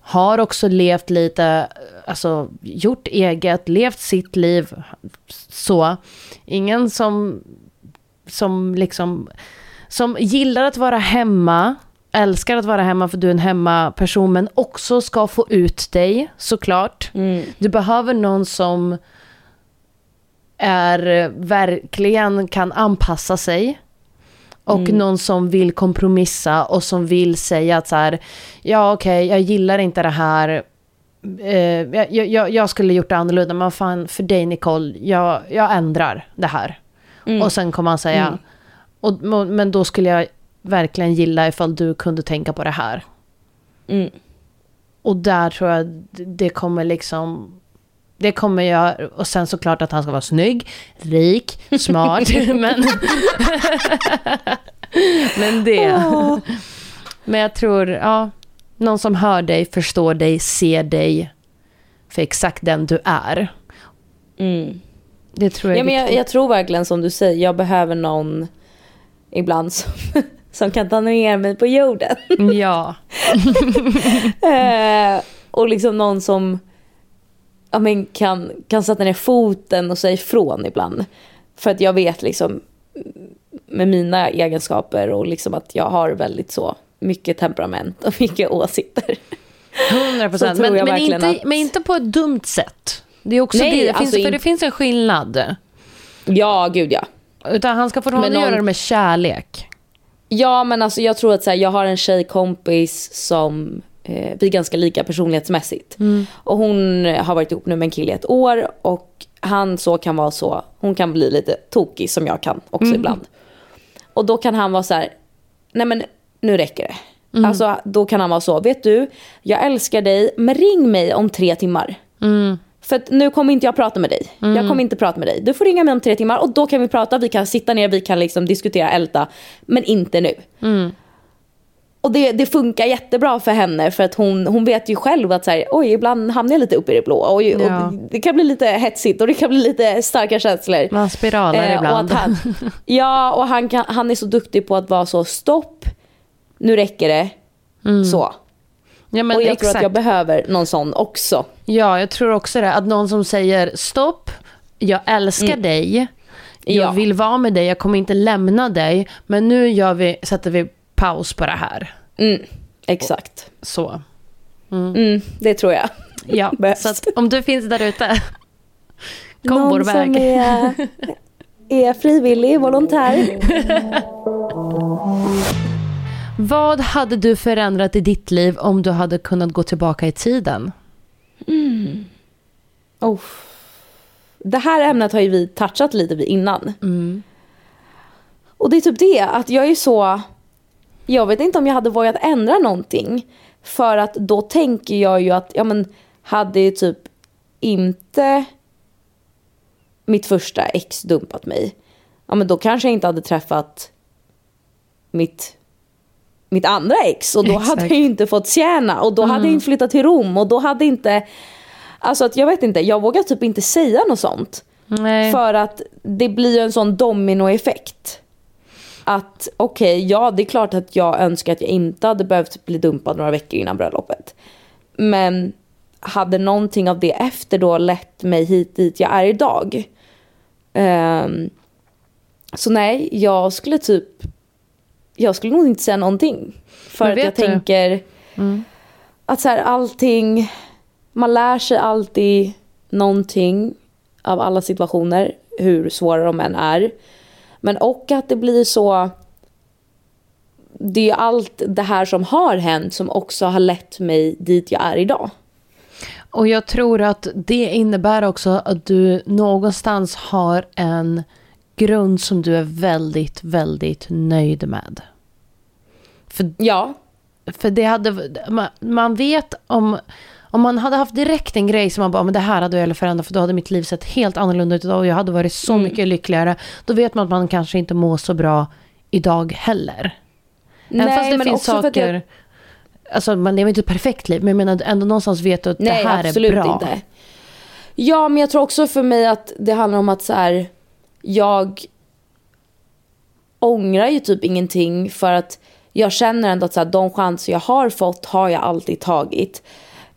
har också levt lite, alltså gjort eget, levt sitt liv så. Ingen som, som liksom, som gillar att vara hemma, älskar att vara hemma för du är en hemmaperson, men också ska få ut dig såklart. Mm. Du behöver någon som är eh, verkligen kan anpassa sig. Och någon som vill kompromissa och som vill säga att så här, ja okej, jag gillar inte det här. Eh, jag, jag, jag skulle gjort det annorlunda, men fan för dig Nicole, jag, jag ändrar det här. Och sen kommer han säga, och, men då skulle jag verkligen gilla ifall du kunde tänka på det här. Mm. Och där tror jag det kommer liksom... Det kommer jag... Och sen såklart att han ska vara snygg, rik, smart. men... men det... Men jag tror, ja... Någon som hör dig, förstår dig, ser dig för exakt den du är. Mm. Det tror jag Ja, men jag, jag tror verkligen som du säger, jag behöver någon ibland som, som kan ta ner mig på jorden. Ja. Eh, och liksom någon som ja, men kan, kan sätta ner foten och säga ifrån ibland. För att jag vet liksom med mina egenskaper och liksom att jag har väldigt så mycket temperament och mycket åsikter. 100 Så procent. Men, men, inte, att- men inte på ett dumt sätt. Det är också Nej, det. det finns, alltså för in- det finns en skillnad. Ja, gud ja. Utan han ska fortfarande någon- göra det med kärlek. Ja men alltså jag tror att så här, jag har en tjejkompis som eh, vi är ganska lika personlighetsmässigt. Och hon har varit ihop nu med en kille i ett år och han så kan vara så, hon kan bli lite tokig som jag kan också ibland. Och då kan han vara så här, nej men nu räcker det. Alltså då kan han vara så, vet du, jag älskar dig men ring mig om tre timmar. För att nu kommer inte jag prata med dig. Jag kommer inte prata med dig. Du får ringa mig om tre timmar och då kan vi prata, vi kan sitta ner, vi kan liksom diskutera, älta. Men inte nu. Och det, det funkar jättebra för henne för att hon, hon vet ju själv att så här, oj ibland hamnar jag lite upp i det blå. Och, Ja. och det kan bli lite hetsigt och det kan bli lite starka känslor. Man spiralar Eh, ibland. Och han, ja, och han, kan, han är så duktig på att vara så stopp, nu räcker det, Mm. så. Ja, men och jag exakt. tror att jag behöver någon sån också. Ja, jag tror också det. Att någon som säger stopp, jag älskar dig, jag Ja. vill vara med dig, jag kommer inte lämna dig, men nu gör vi, sätter vi paus på det här. Mm, exakt. Så. Mm, det tror jag. Ja, så att om du finns där ute, kom vår Någon väg. som är, är frivillig, volontär. Vad hade du förändrat i ditt liv om du hade kunnat gå tillbaka i tiden? Oh. Det här ämnet har ju vi touchat lite vid innan. Och det är typ det, att jag är så... Jag vet inte om jag hade vågat ändra någonting. För att då tänker jag ju att, ja men, hade typ inte mitt första ex dumpat mig, ja men då kanske jag inte hade träffat mitt, mitt andra ex. Och då hade Exakt. jag ju inte fått tjäna och då hade jag inte flyttat till Rom och då hade inte... Alltså att jag vet inte, jag vågar typ inte säga något sånt. Nej. För att det blir en sån dominoeffekt. Att okej, ja det är klart att jag önskar att jag inte hade behövt bli dumpad några veckor innan bröllopet. Men hade någonting av det efter då lett mig hit dit jag är idag? Ehm, så nej, jag skulle typ... Jag skulle nog inte säga någonting. För att jag du- tänker att så här, allting... Man lär sig alltid någonting av alla situationer, hur svåra de än är. Men och att det blir så... Det är ju allt det här som har hänt som också har lett mig dit jag är idag. Och jag tror att det innebär också att du någonstans har en grund som du är väldigt, väldigt nöjd med. För, Ja, för det hade, man, man vet om, om man hade haft direkt en grej som man bara, men det här hade jag velat förändra för då hade mitt liv sett helt annorlunda ut idag och jag hade varit så mycket lyckligare. Då vet man att man kanske inte mår så bra idag heller. Även fast det finns också för att jag- saker, alltså man lever inte ett perfekt liv, men jag menar ändå någonstans vet du att Nej, det här är bra. inte. Ja, men jag tror också för mig att det handlar om att så här, jag ångrar ju typ ingenting för att jag känner ändå att så här, de chanser jag har fått har jag alltid tagit.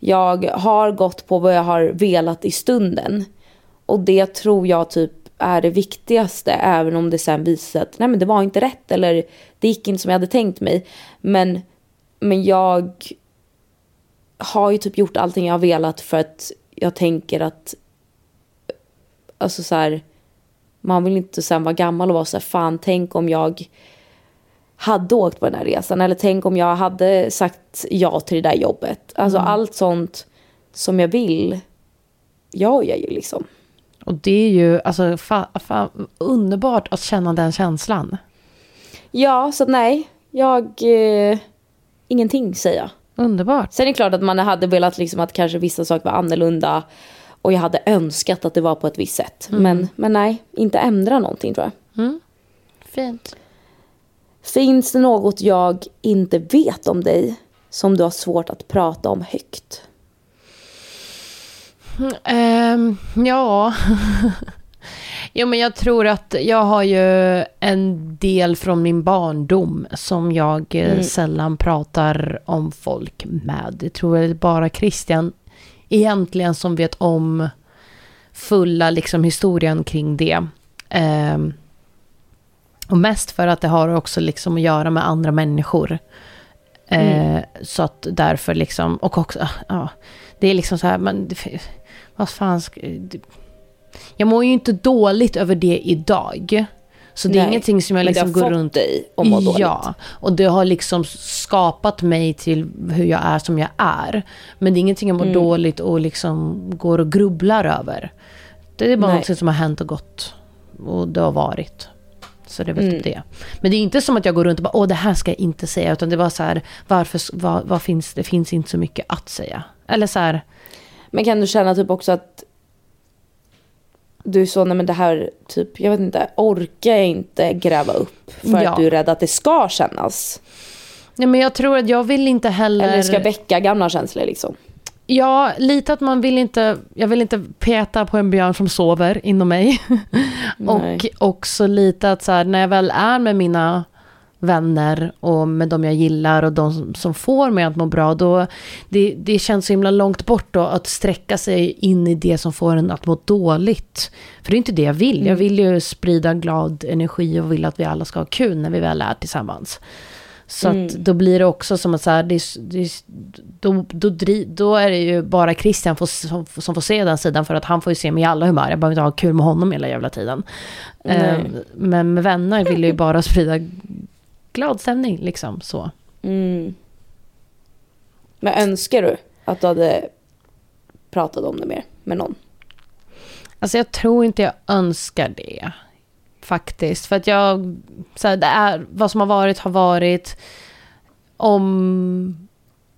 Jag har gått på vad jag har velat i stunden. Och det tror jag typ är det viktigaste även om det sen visar sig att nej men det var inte rätt eller det gick inte som jag hade tänkt mig. Men, men jag har ju typ gjort allting jag har velat för att jag tänker att alltså så här, man vill inte sen vara gammal och vara så här, fan tänk om jag hade åkt på den här resan eller tänk om jag hade sagt ja till det där jobbet. Alltså allt sånt som jag vill gör jag ju liksom. Och det är ju alltså, fa, fa, underbart att känna den känslan. Ja, så nej, jag... Eh, ingenting säger jag. Underbart. Sen är det klart att man hade velat liksom att kanske vissa saker var annorlunda och jag hade önskat att det var på ett visst sätt. Men, men nej, inte ändra någonting tror jag. Fint. Finns det något jag inte vet om dig som du har svårt att prata om högt? Ehm, ja. jo, men jag tror att jag har ju en del från min barndom som jag eh, sällan pratar om folk med. Jag tror det är bara Christian egentligen som vet om fulla liksom, historien kring det. Ehm, och mest för att det har också liksom att göra med andra människor. Eh, så att därför liksom, och också, ja, det är liksom så här, det- vad fan ska, det, jag mår ju inte dåligt över det idag. Så det är Nej, ingenting som jag men liksom går runt... dig att må dåligt. Ja, och det har liksom skapat mig till hur jag är som jag är. Men det är ingenting jag mår Mm. dåligt och liksom går och grubblar över. Det är bara Nej. något som har hänt och gått. Och det har varit. Så det är väl Mm. typ det. Men det är inte som att jag går runt och bara, åh det här ska jag inte säga. Utan det bara så här, varför, vad, vad finns, det finns inte så mycket att säga. Eller så här, Men kan du känna typ också att du är så, nej men det här, typ, jag vet inte, orkar jag inte gräva upp för Ja. att du är rädd att det ska kännas? nej men jag tror att jag vill inte heller... Eller ska väcka gamla känslor liksom? Ja, lite att man vill inte, jag vill inte peta på en björn som sover inom mig. och också lite att så här, när jag väl är med mina vänner och med de jag gillar och de som, som får mig att må bra, då det, det känns så himla långt bort då att sträcka sig in i det som får en att må dåligt. För det är inte det jag vill. Jag vill ju sprida glad energi och vill att vi alla ska ha kul när vi väl är tillsammans. Så att då blir det också som att så här, det, det, då, då, då är det ju bara Christian får, som, som får se den sidan för att han får ju se mig i alla humör. Jag behöver inte ha kul med honom hela jävla tiden. Eh, men med vänner vill jag ju bara sprida glad stämning liksom så. Mm. Men önskar du att du hade pratat om det mer med någon? Alltså jag tror inte jag önskar det. Faktiskt. För att jag, så här, det är, vad som har varit har varit. Om,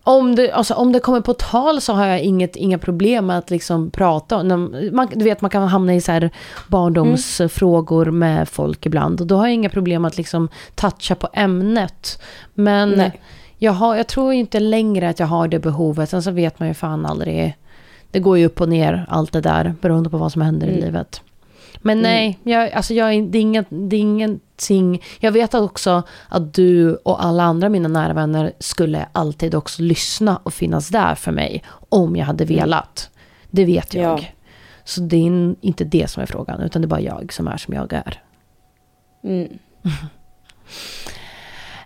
om, det, alltså om det kommer på tal så har jag inget, inga problem med att liksom prata. Man, du vet man kan hamna i så här barndomsfrågor med folk ibland. Och då har jag inga problem att liksom toucha på ämnet. Men Nej. jag, har, jag tror inte längre att jag har det behovet. Sen så vet man ju fan aldrig. Det går ju upp och ner allt det där beroende på vad som händer i Mm. livet. Men nej, jag, alltså jag, det, är inget, det är ingenting. Jag vet också att du och alla andra mina nära vänner skulle alltid också lyssna och finnas där för mig om jag hade velat. Det vet jag. Ja. Så det är inte det som är frågan, utan det är bara jag som är som jag är. Mm.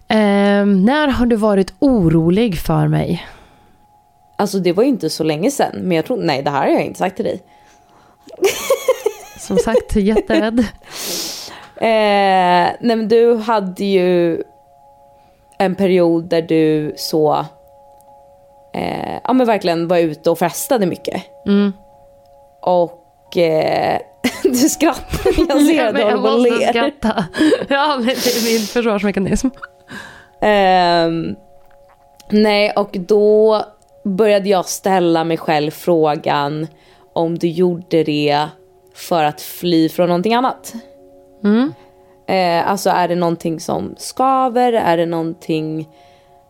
Ehm, när har du varit orolig för mig? Alltså det var ju inte så länge sedan, men jag tror, nej det här har jag inte sagt till dig. Som sagt, jätterädd. Eh, nej men du hade ju en period där du så, eh, ja men verkligen var ute och festade mycket. Mm. Och eh, du skrattar, jag ser att du håller på och ler. skratta. Ja, men det är min försvarsmekanism. Ehm, nej, och då började jag ställa mig själv frågan om du gjorde det för att fly från någonting annat. Mm. Eh, alltså är det någonting som skaver? Är det någonting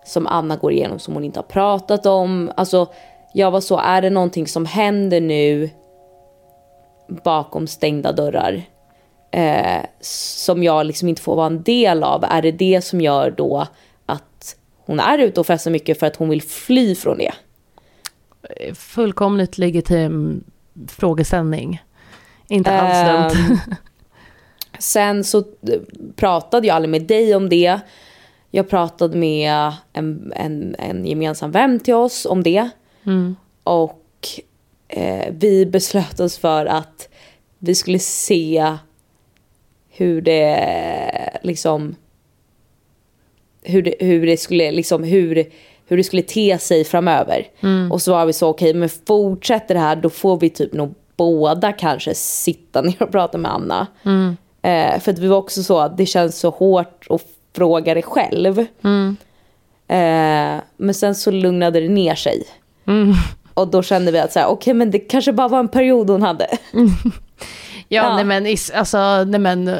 som Anna går igenom som hon inte har pratat om? Alltså jag var så, är det någonting som händer nu bakom stängda dörrar? Eh, som jag liksom inte får vara en del av. Är det det som gör då att hon är ute och festar mycket för att hon vill fly från det? Fullkomligt legitim frågeställning. Inte alls dumt. Ehm, Sen så eh, pratade jag aldrig med dig om det. Jag pratade med en, en, en gemensam vän till oss om det. Mm. Och eh, vi beslöt oss för att vi skulle se hur det liksom hur det, hur det skulle liksom hur, hur det skulle te sig framöver. Och så var vi så okej men fortsätter det här då får vi typ nog båda kanske sitta ner och prata med Anna. Eh, för vi var också så att det känns så hårt att fråga det själv. Eh, men sen så lugnade det ner sig. Och då kände vi att så här, okej men det kanske bara var en period hon hade. Ja, Ja. Nej, men, i, alltså, nej, men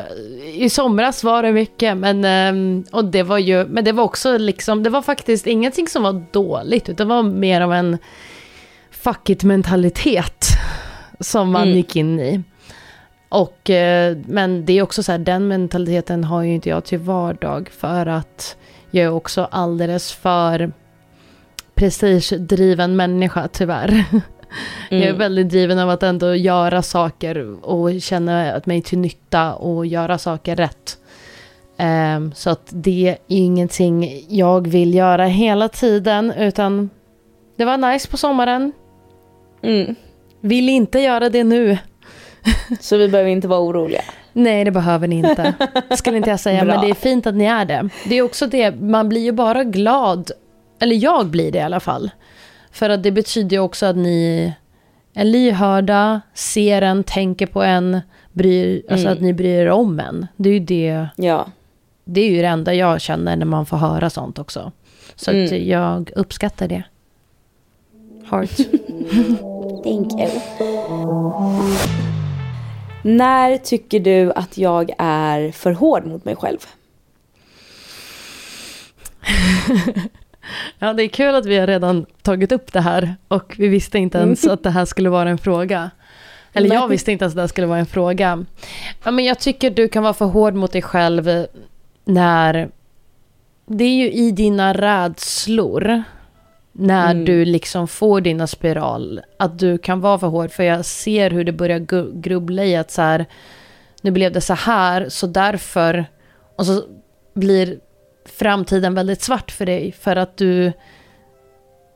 i somras var det mycket, men, ehm, och det var ju, men det var också liksom, det var faktiskt ingenting som var dåligt, utan det var mer av en fuck it-mentalitet som man Mm. gick in i. Och, eh, men det är också så här, den mentaliteten har ju inte jag till vardag, för att jag är också alldeles för prestigedriven människa, tyvärr. Jag är väldigt driven av att ändå göra saker och känna mig till nytta och göra saker rätt. Ehm, så att det är ingenting jag vill göra hela tiden utan det var nice på sommaren. Mm. Vill inte göra det nu. Så vi behöver inte vara oroliga. Nej, det behöver ni inte. Skulle inte jag säga, men det är fint att ni är det. Det är också det, man blir ju bara glad, eller jag blir det i alla fall. För att det betyder ju också att ni är lyhörda, ser en, tänker på en, bryr, alltså Mm. att ni bryr er om en. Det är ju det, Ja. det är ju det enda jag känner när man får höra sånt också. Så att Mm. jag uppskattar det. Heart. Thank you. När tycker du att jag är för hård mot mig själv? Ja, det är kul att vi har redan tagit upp det här och vi visste inte ens att det här skulle vara en fråga. Eller jag visste inte ens att det här skulle vara en fråga. Ja, men jag tycker du kan vara för hård mot dig själv när det är ju i dina rädslor när Mm. du liksom får dina spiral, att du kan vara för hård. För jag ser hur det börjar grubbla i att så här, nu blev det så här, så därför, och så blir framtiden väldigt svart för dig. För att du,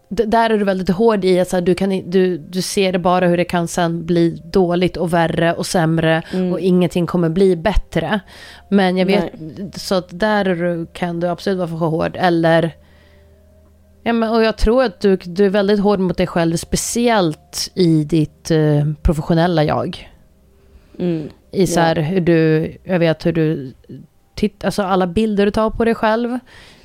där är du väldigt hård i att så här, du, kan, du, du ser bara hur det kan sen bli dåligt och värre och sämre Mm. och ingenting kommer bli bättre. Men jag vet, så att där kan du absolut vara för hård. Eller, ja, men, och jag tror att du, du är väldigt hård mot dig själv, speciellt i ditt eh, professionella jag. Mm. I så här hur du, jag vet hur du tittar, alltså alla bilder du tar på dig själv.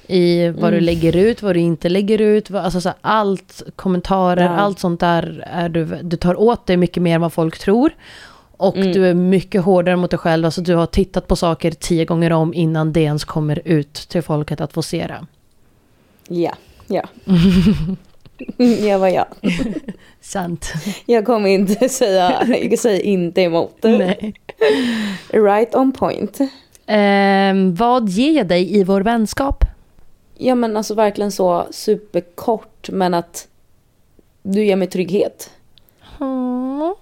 I vad du Mm. lägger ut, vad du inte lägger ut. vad- Alltså så här, allt, kommentarer, Ja. allt sånt där är du, du tar åt dig mycket mer än vad folk tror. Och Mm. du är mycket hårdare mot dig själv. Alltså du har tittat på saker tio gånger om innan det ens kommer ut till folket att få se det. Ja, ja. jag var jag. Sant. Jag kommer inte säga, jag säger inte emot. Nej. Right on point. Ehm, vad ger jag dig i vår vänskap? Ja men alltså verkligen så superkort men att du ger mig trygghet. Mm.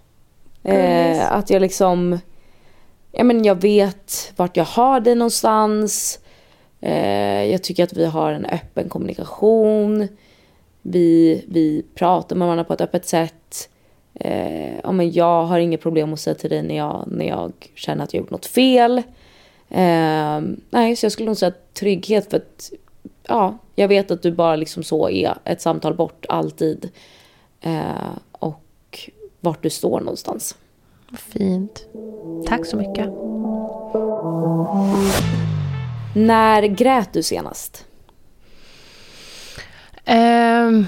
Eh, att jag liksom, ja men jag vet vart jag har dig någonstans. Eh, jag tycker att vi har en öppen kommunikation. Vi, vi pratar med varandra på ett öppet sätt. Eh, ja, men jag har inget problem att säga till dig när jag, när jag känner att jag gjort något fel. Eh, nej, så jag skulle nog säga trygghet för att ja, jag vet att du bara liksom så är ett samtal bort alltid. Eh, och vart du står någonstans. Fint. Tack så mycket. När grät du senast? Um,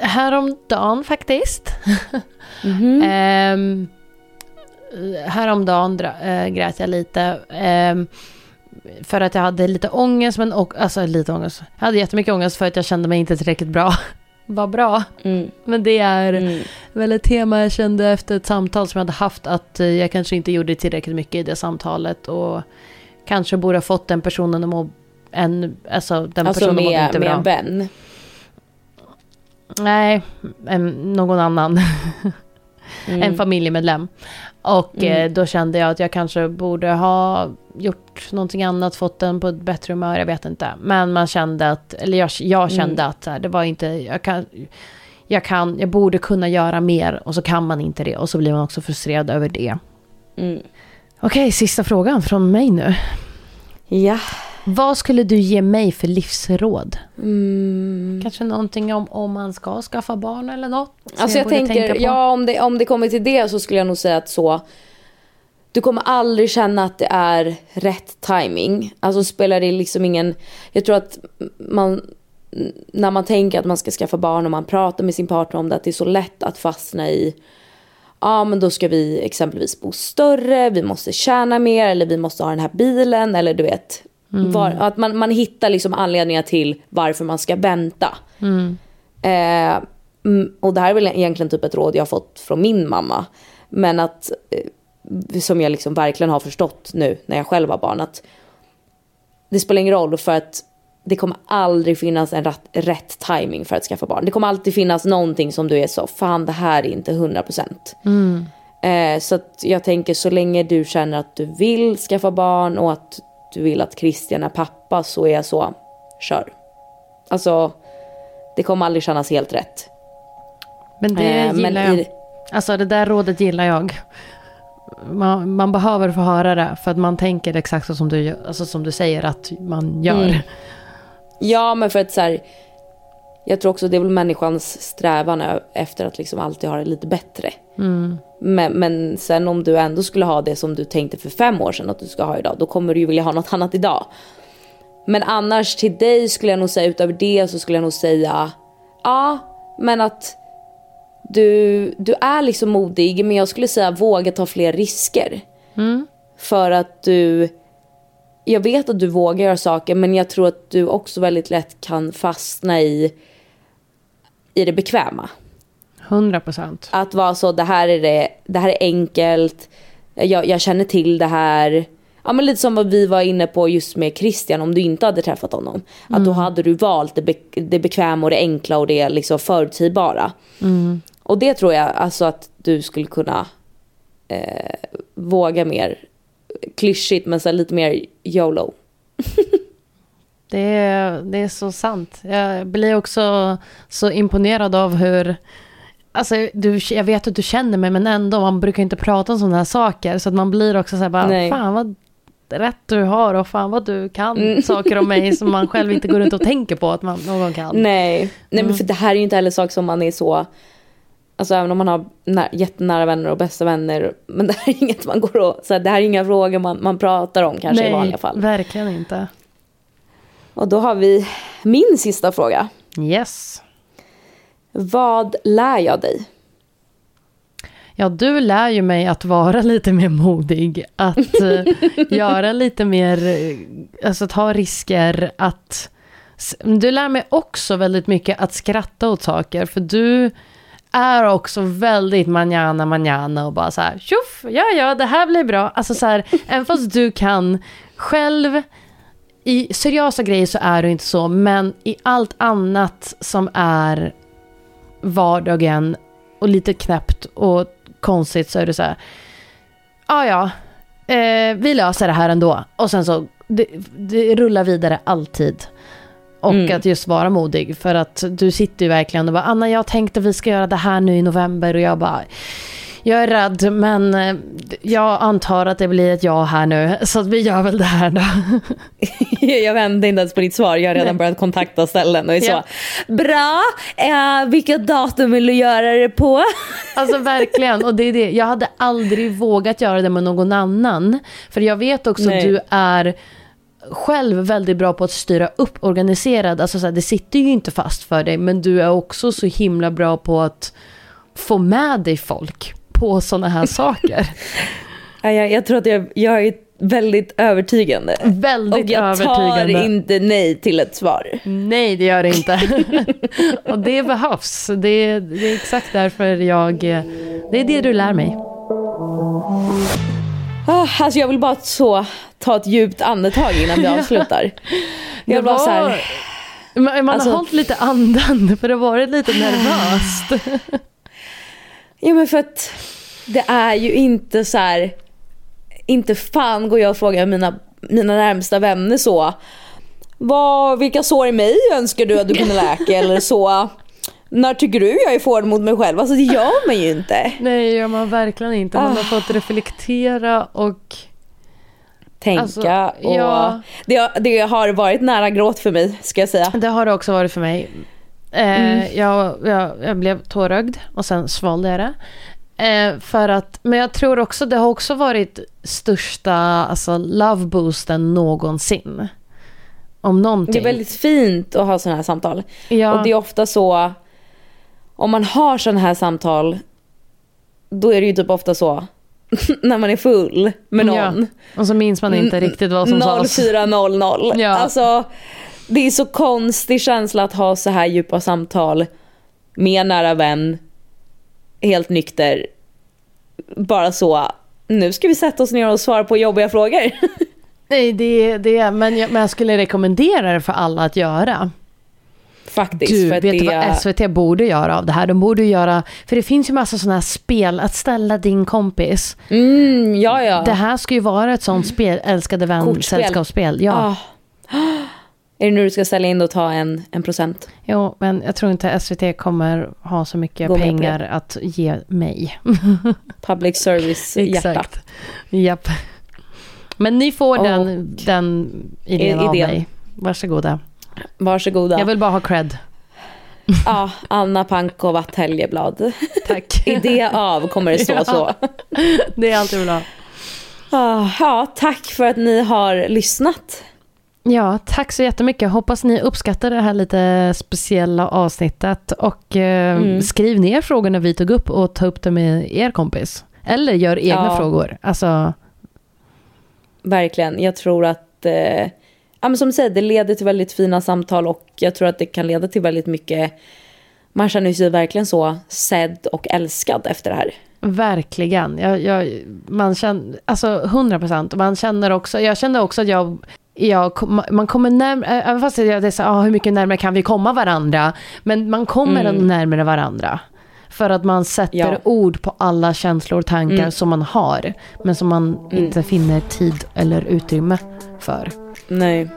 häromdagen faktiskt. Mhm. um, häromdagen äh, grät jag lite. ehm, för att jag hade lite ångest, men och, alltså lite ångest. Jag hade jättemycket ångest för att jag kände mig inte tillräckligt bra. Var bra. Mm. Men det är Mm. väl ett tema jag kände efter ett samtal som jag hade haft att eh, jag kanske inte gjorde tillräckligt mycket i det samtalet och kanske borde ha fått den personen att må en, alltså den Alltså personen med, inte med bra. en vän? Nej, en, någon annan. Mm. En familjemedlem. Och Mm. eh, då kände jag att jag kanske borde ha gjort någonting annat, fått den på ett bättre humör, jag vet inte. Men man kände att, eller jag, jag kände Mm. att här, det var inte, jag kan, jag kan, jag borde kunna göra mer och så kan man inte det. Och så blir man också frustrerad över det. Okej, sista frågan från mig nu. Ja. Vad skulle du ge mig för livsråd? Mm. Kanske någonting om, om man ska skaffa barn eller något? Alltså jag, borde tänker, ja om det, om det kommer till det så skulle jag nog säga att så. Du kommer aldrig känna att det är rätt timing. Alltså spelar det liksom ingen, jag tror att man, när man tänker att man ska skaffa barn och man pratar med sin partner om det, att det är så lätt att fastna i ja men då ska vi exempelvis bo större, vi måste tjäna mer eller vi måste ha den här bilen eller du vet. Var, att man, man hittar liksom anledningar till varför man ska vänta. Eh, mm, och det här är väl egentligen typ ett råd jag har fått från min mamma. Men att, eh, som jag liksom verkligen har förstått nu när jag själv har barn, att det spelar ingen roll för att det kommer aldrig finnas en rätt, rätt timing för att skaffa barn. Det kommer alltid finnas någonting som du är så, fan det här är inte 100%. Eh, så jag tänker så länge du känner att du vill skaffa barn och att du vill att Christian är pappa så är jag så, kör. Alltså, det kommer aldrig kännas helt rätt. Men det Eh, men gillar jag. i- Alltså det där rådet gillar jag. Man, man behöver få höra det för att man tänker exakt så som du, alltså som du säger att man gör. Mm. Ja, men för att så här, jag tror också det är väl människans strävan efter att liksom alltid ha det lite bättre. Men, men sen om du ändå skulle ha det som du tänkte för fem år sedan att du ska ha idag, då kommer du ju vilja ha något annat idag. Men annars till dig skulle jag nog säga utöver det så skulle jag nog säga ja, men att du, du är liksom modig men jag skulle säga våga ta fler risker. För att du, jag vet att du vågar göra saker men jag tror att du också väldigt lätt kan fastna i, i det bekväma. 100 procent. Att vara så, det här är, det, det här är enkelt, jag, jag känner till det här. ja, men lite som vad vi var inne på just med Christian om du inte hade träffat honom. Att då hade du valt det, be det bekväma och det enkla och det liksom förutsägbara. Och det tror jag alltså att du skulle kunna eh, våga mer klyschigt men så lite mer YOLO. Det är, det är så sant. Jag blir också så imponerad av hur... Alltså, du, jag vet att du känner mig, men ändå, man brukar inte prata om sådana här saker. Så att man blir också så här bara, Nej. fan vad rätt du har och fan vad du kan saker om mig som man själv inte går runt och tänker på att man någon kan. Nej, Nej men för det här är ju inte heller sak som man är så... Alltså även om man har nä- jättenära vänner och bästa vänner. Men det här är inget man går och... Så här, det här är inga frågor man, man pratar om kanske i vanliga fall. verkligen inte. Och då har vi min sista fråga. Yes. Vad lär jag dig? Ja, du lär ju mig att vara lite mer modig, att eh, göra lite mer, eh, alltså ta risker, att... Du lär mig också väldigt mycket att skratta åt saker, för du är också väldigt manana manana och bara så här, tjoff, ja ja, det här blir bra. Alltså så här, även fast du kan själv, i seriösa grejer så är du inte så, men i allt annat som är vardagen och lite knäppt och konstigt så är det så här. Ja, ja, eh, vi löser det här ändå. Och sen så, det, det rullar vidare alltid. Och Mm. att just vara modig. För att du sitter ju verkligen och bara, Anna jag tänkte vi ska göra det här nu i november. Och jag bara, jag är rädd men eh, jag antar att det blir ett ja här nu. Så vi gör väl det här då. jag vände inte ens på ditt svar. Jag har redan börjat kontakta ställen och är Ja. så. Bra, eh, vilka datum vill du göra det på? Alltså verkligen, och det är det. Jag hade aldrig vågat göra det med någon annan. För jag vet också Nej. att du är själv väldigt bra på att styra upp organiserad. Alltså så här, det sitter ju inte fast för dig, men du är också så himla bra på att få med dig folk på sådana här saker. Ja, jag, jag tror att jag, jag är väldigt övertygande. Väldigt Och jag tar övertygande. inte nej till ett svar. Nej, det gör det inte. och det behövs. Det det är exakt därför jag... Det är det du lär mig. Ah, alltså jag vill bara så ta ett djupt andetag innan vi avslutar. Jag bara så här, Man, man Alltså- har hållit lite andan för det har varit lite nervöst. Ja men för att det är ju inte så här. Inte fan går jag och frågar mina, mina närmsta vänner så. Vad, vilka sår i mig önskar du att du kunde läka? Eller så. När tycker du jag är fård mot mig själv? Alltså det gör man ju inte. Nej, det gör man verkligen inte. Man har Ah. fått reflektera och... Tänka Alltså, och... ja. Det, har- det har varit nära gråt för mig ska jag säga. Det har det också varit för mig. Eh, jag, jag, jag blev tårögd och sen svalde jag det. Eh, för att, men jag tror också det har också varit största alltså, love boosten någonsin. Om någonting. Det är väldigt fint att ha sådana här samtal. ja, Och det är ofta så, om man har sådana här samtal, då är det ju typ ofta så, när man är full med någon. Ja, och så minns man inte riktigt vad som sades. 0400. Ja. Alltså, det är så konstig känsla att ha så här djupa samtal med en nära vän, helt nykter. Bara så, nu ska vi sätta oss ner och svara på jobbiga frågor. Nej, det, det, men, jag, men jag skulle rekommendera det för alla att göra. Faktiskt. Du, vet det du vad SVT borde göra av det här? De borde göra, för det finns ju massa sådana här spel, att ställa din kompis. Mm, ja, ja. Det här ska ju vara ett sånt spel, älskade vän, Kortspel. sällskapsspel. Ja. Ah. Är det nu du ska ställa in och ta en, en procent? Jo, men jag tror inte SVT kommer ha så mycket Gå pengar att ge mig. Public service hjärta. Exakt. Japp. Men ni får Och- den, den idén av idén. mig. Varsågoda. Varsågoda. Jag vill bara ha cred. Ja, Anna Pankova Täljeblad. Tack. Idé av kommer det stå Ja. så. Det är allt jag vill ha. Ja, tack för att ni har lyssnat. Ja, tack så jättemycket. Hoppas ni uppskattar det här lite speciella avsnittet. Och eh, Mm. skriv ner frågorna vi tog upp och ta upp det med er kompis. Eller gör egna Ja. frågor. Alltså, Verkligen. Jag tror att, eh, ja, men som du säger, det leder till väldigt fina samtal och jag tror att det kan leda till väldigt mycket, man känner sig verkligen så sedd och älskad efter det här. Verkligen. Jag, jag, man känner, alltså 100 procent. Man känner också, jag känner också att jag, jag man kommer närmare, även fast det är så, ah, hur mycket närmare kan vi komma varandra? Men man kommer Mm. närmare varandra. För att man sätter Ja. ord på alla känslor och tankar Mm. som man har. Men som man inte finner tid eller utrymme för. Nej.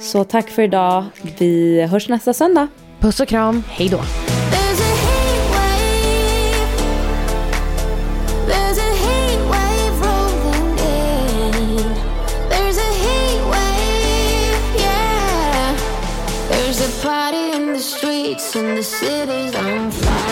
Så tack för idag. Vi hörs nästa söndag. Puss och kram, hej då. Streets and the city's on fire.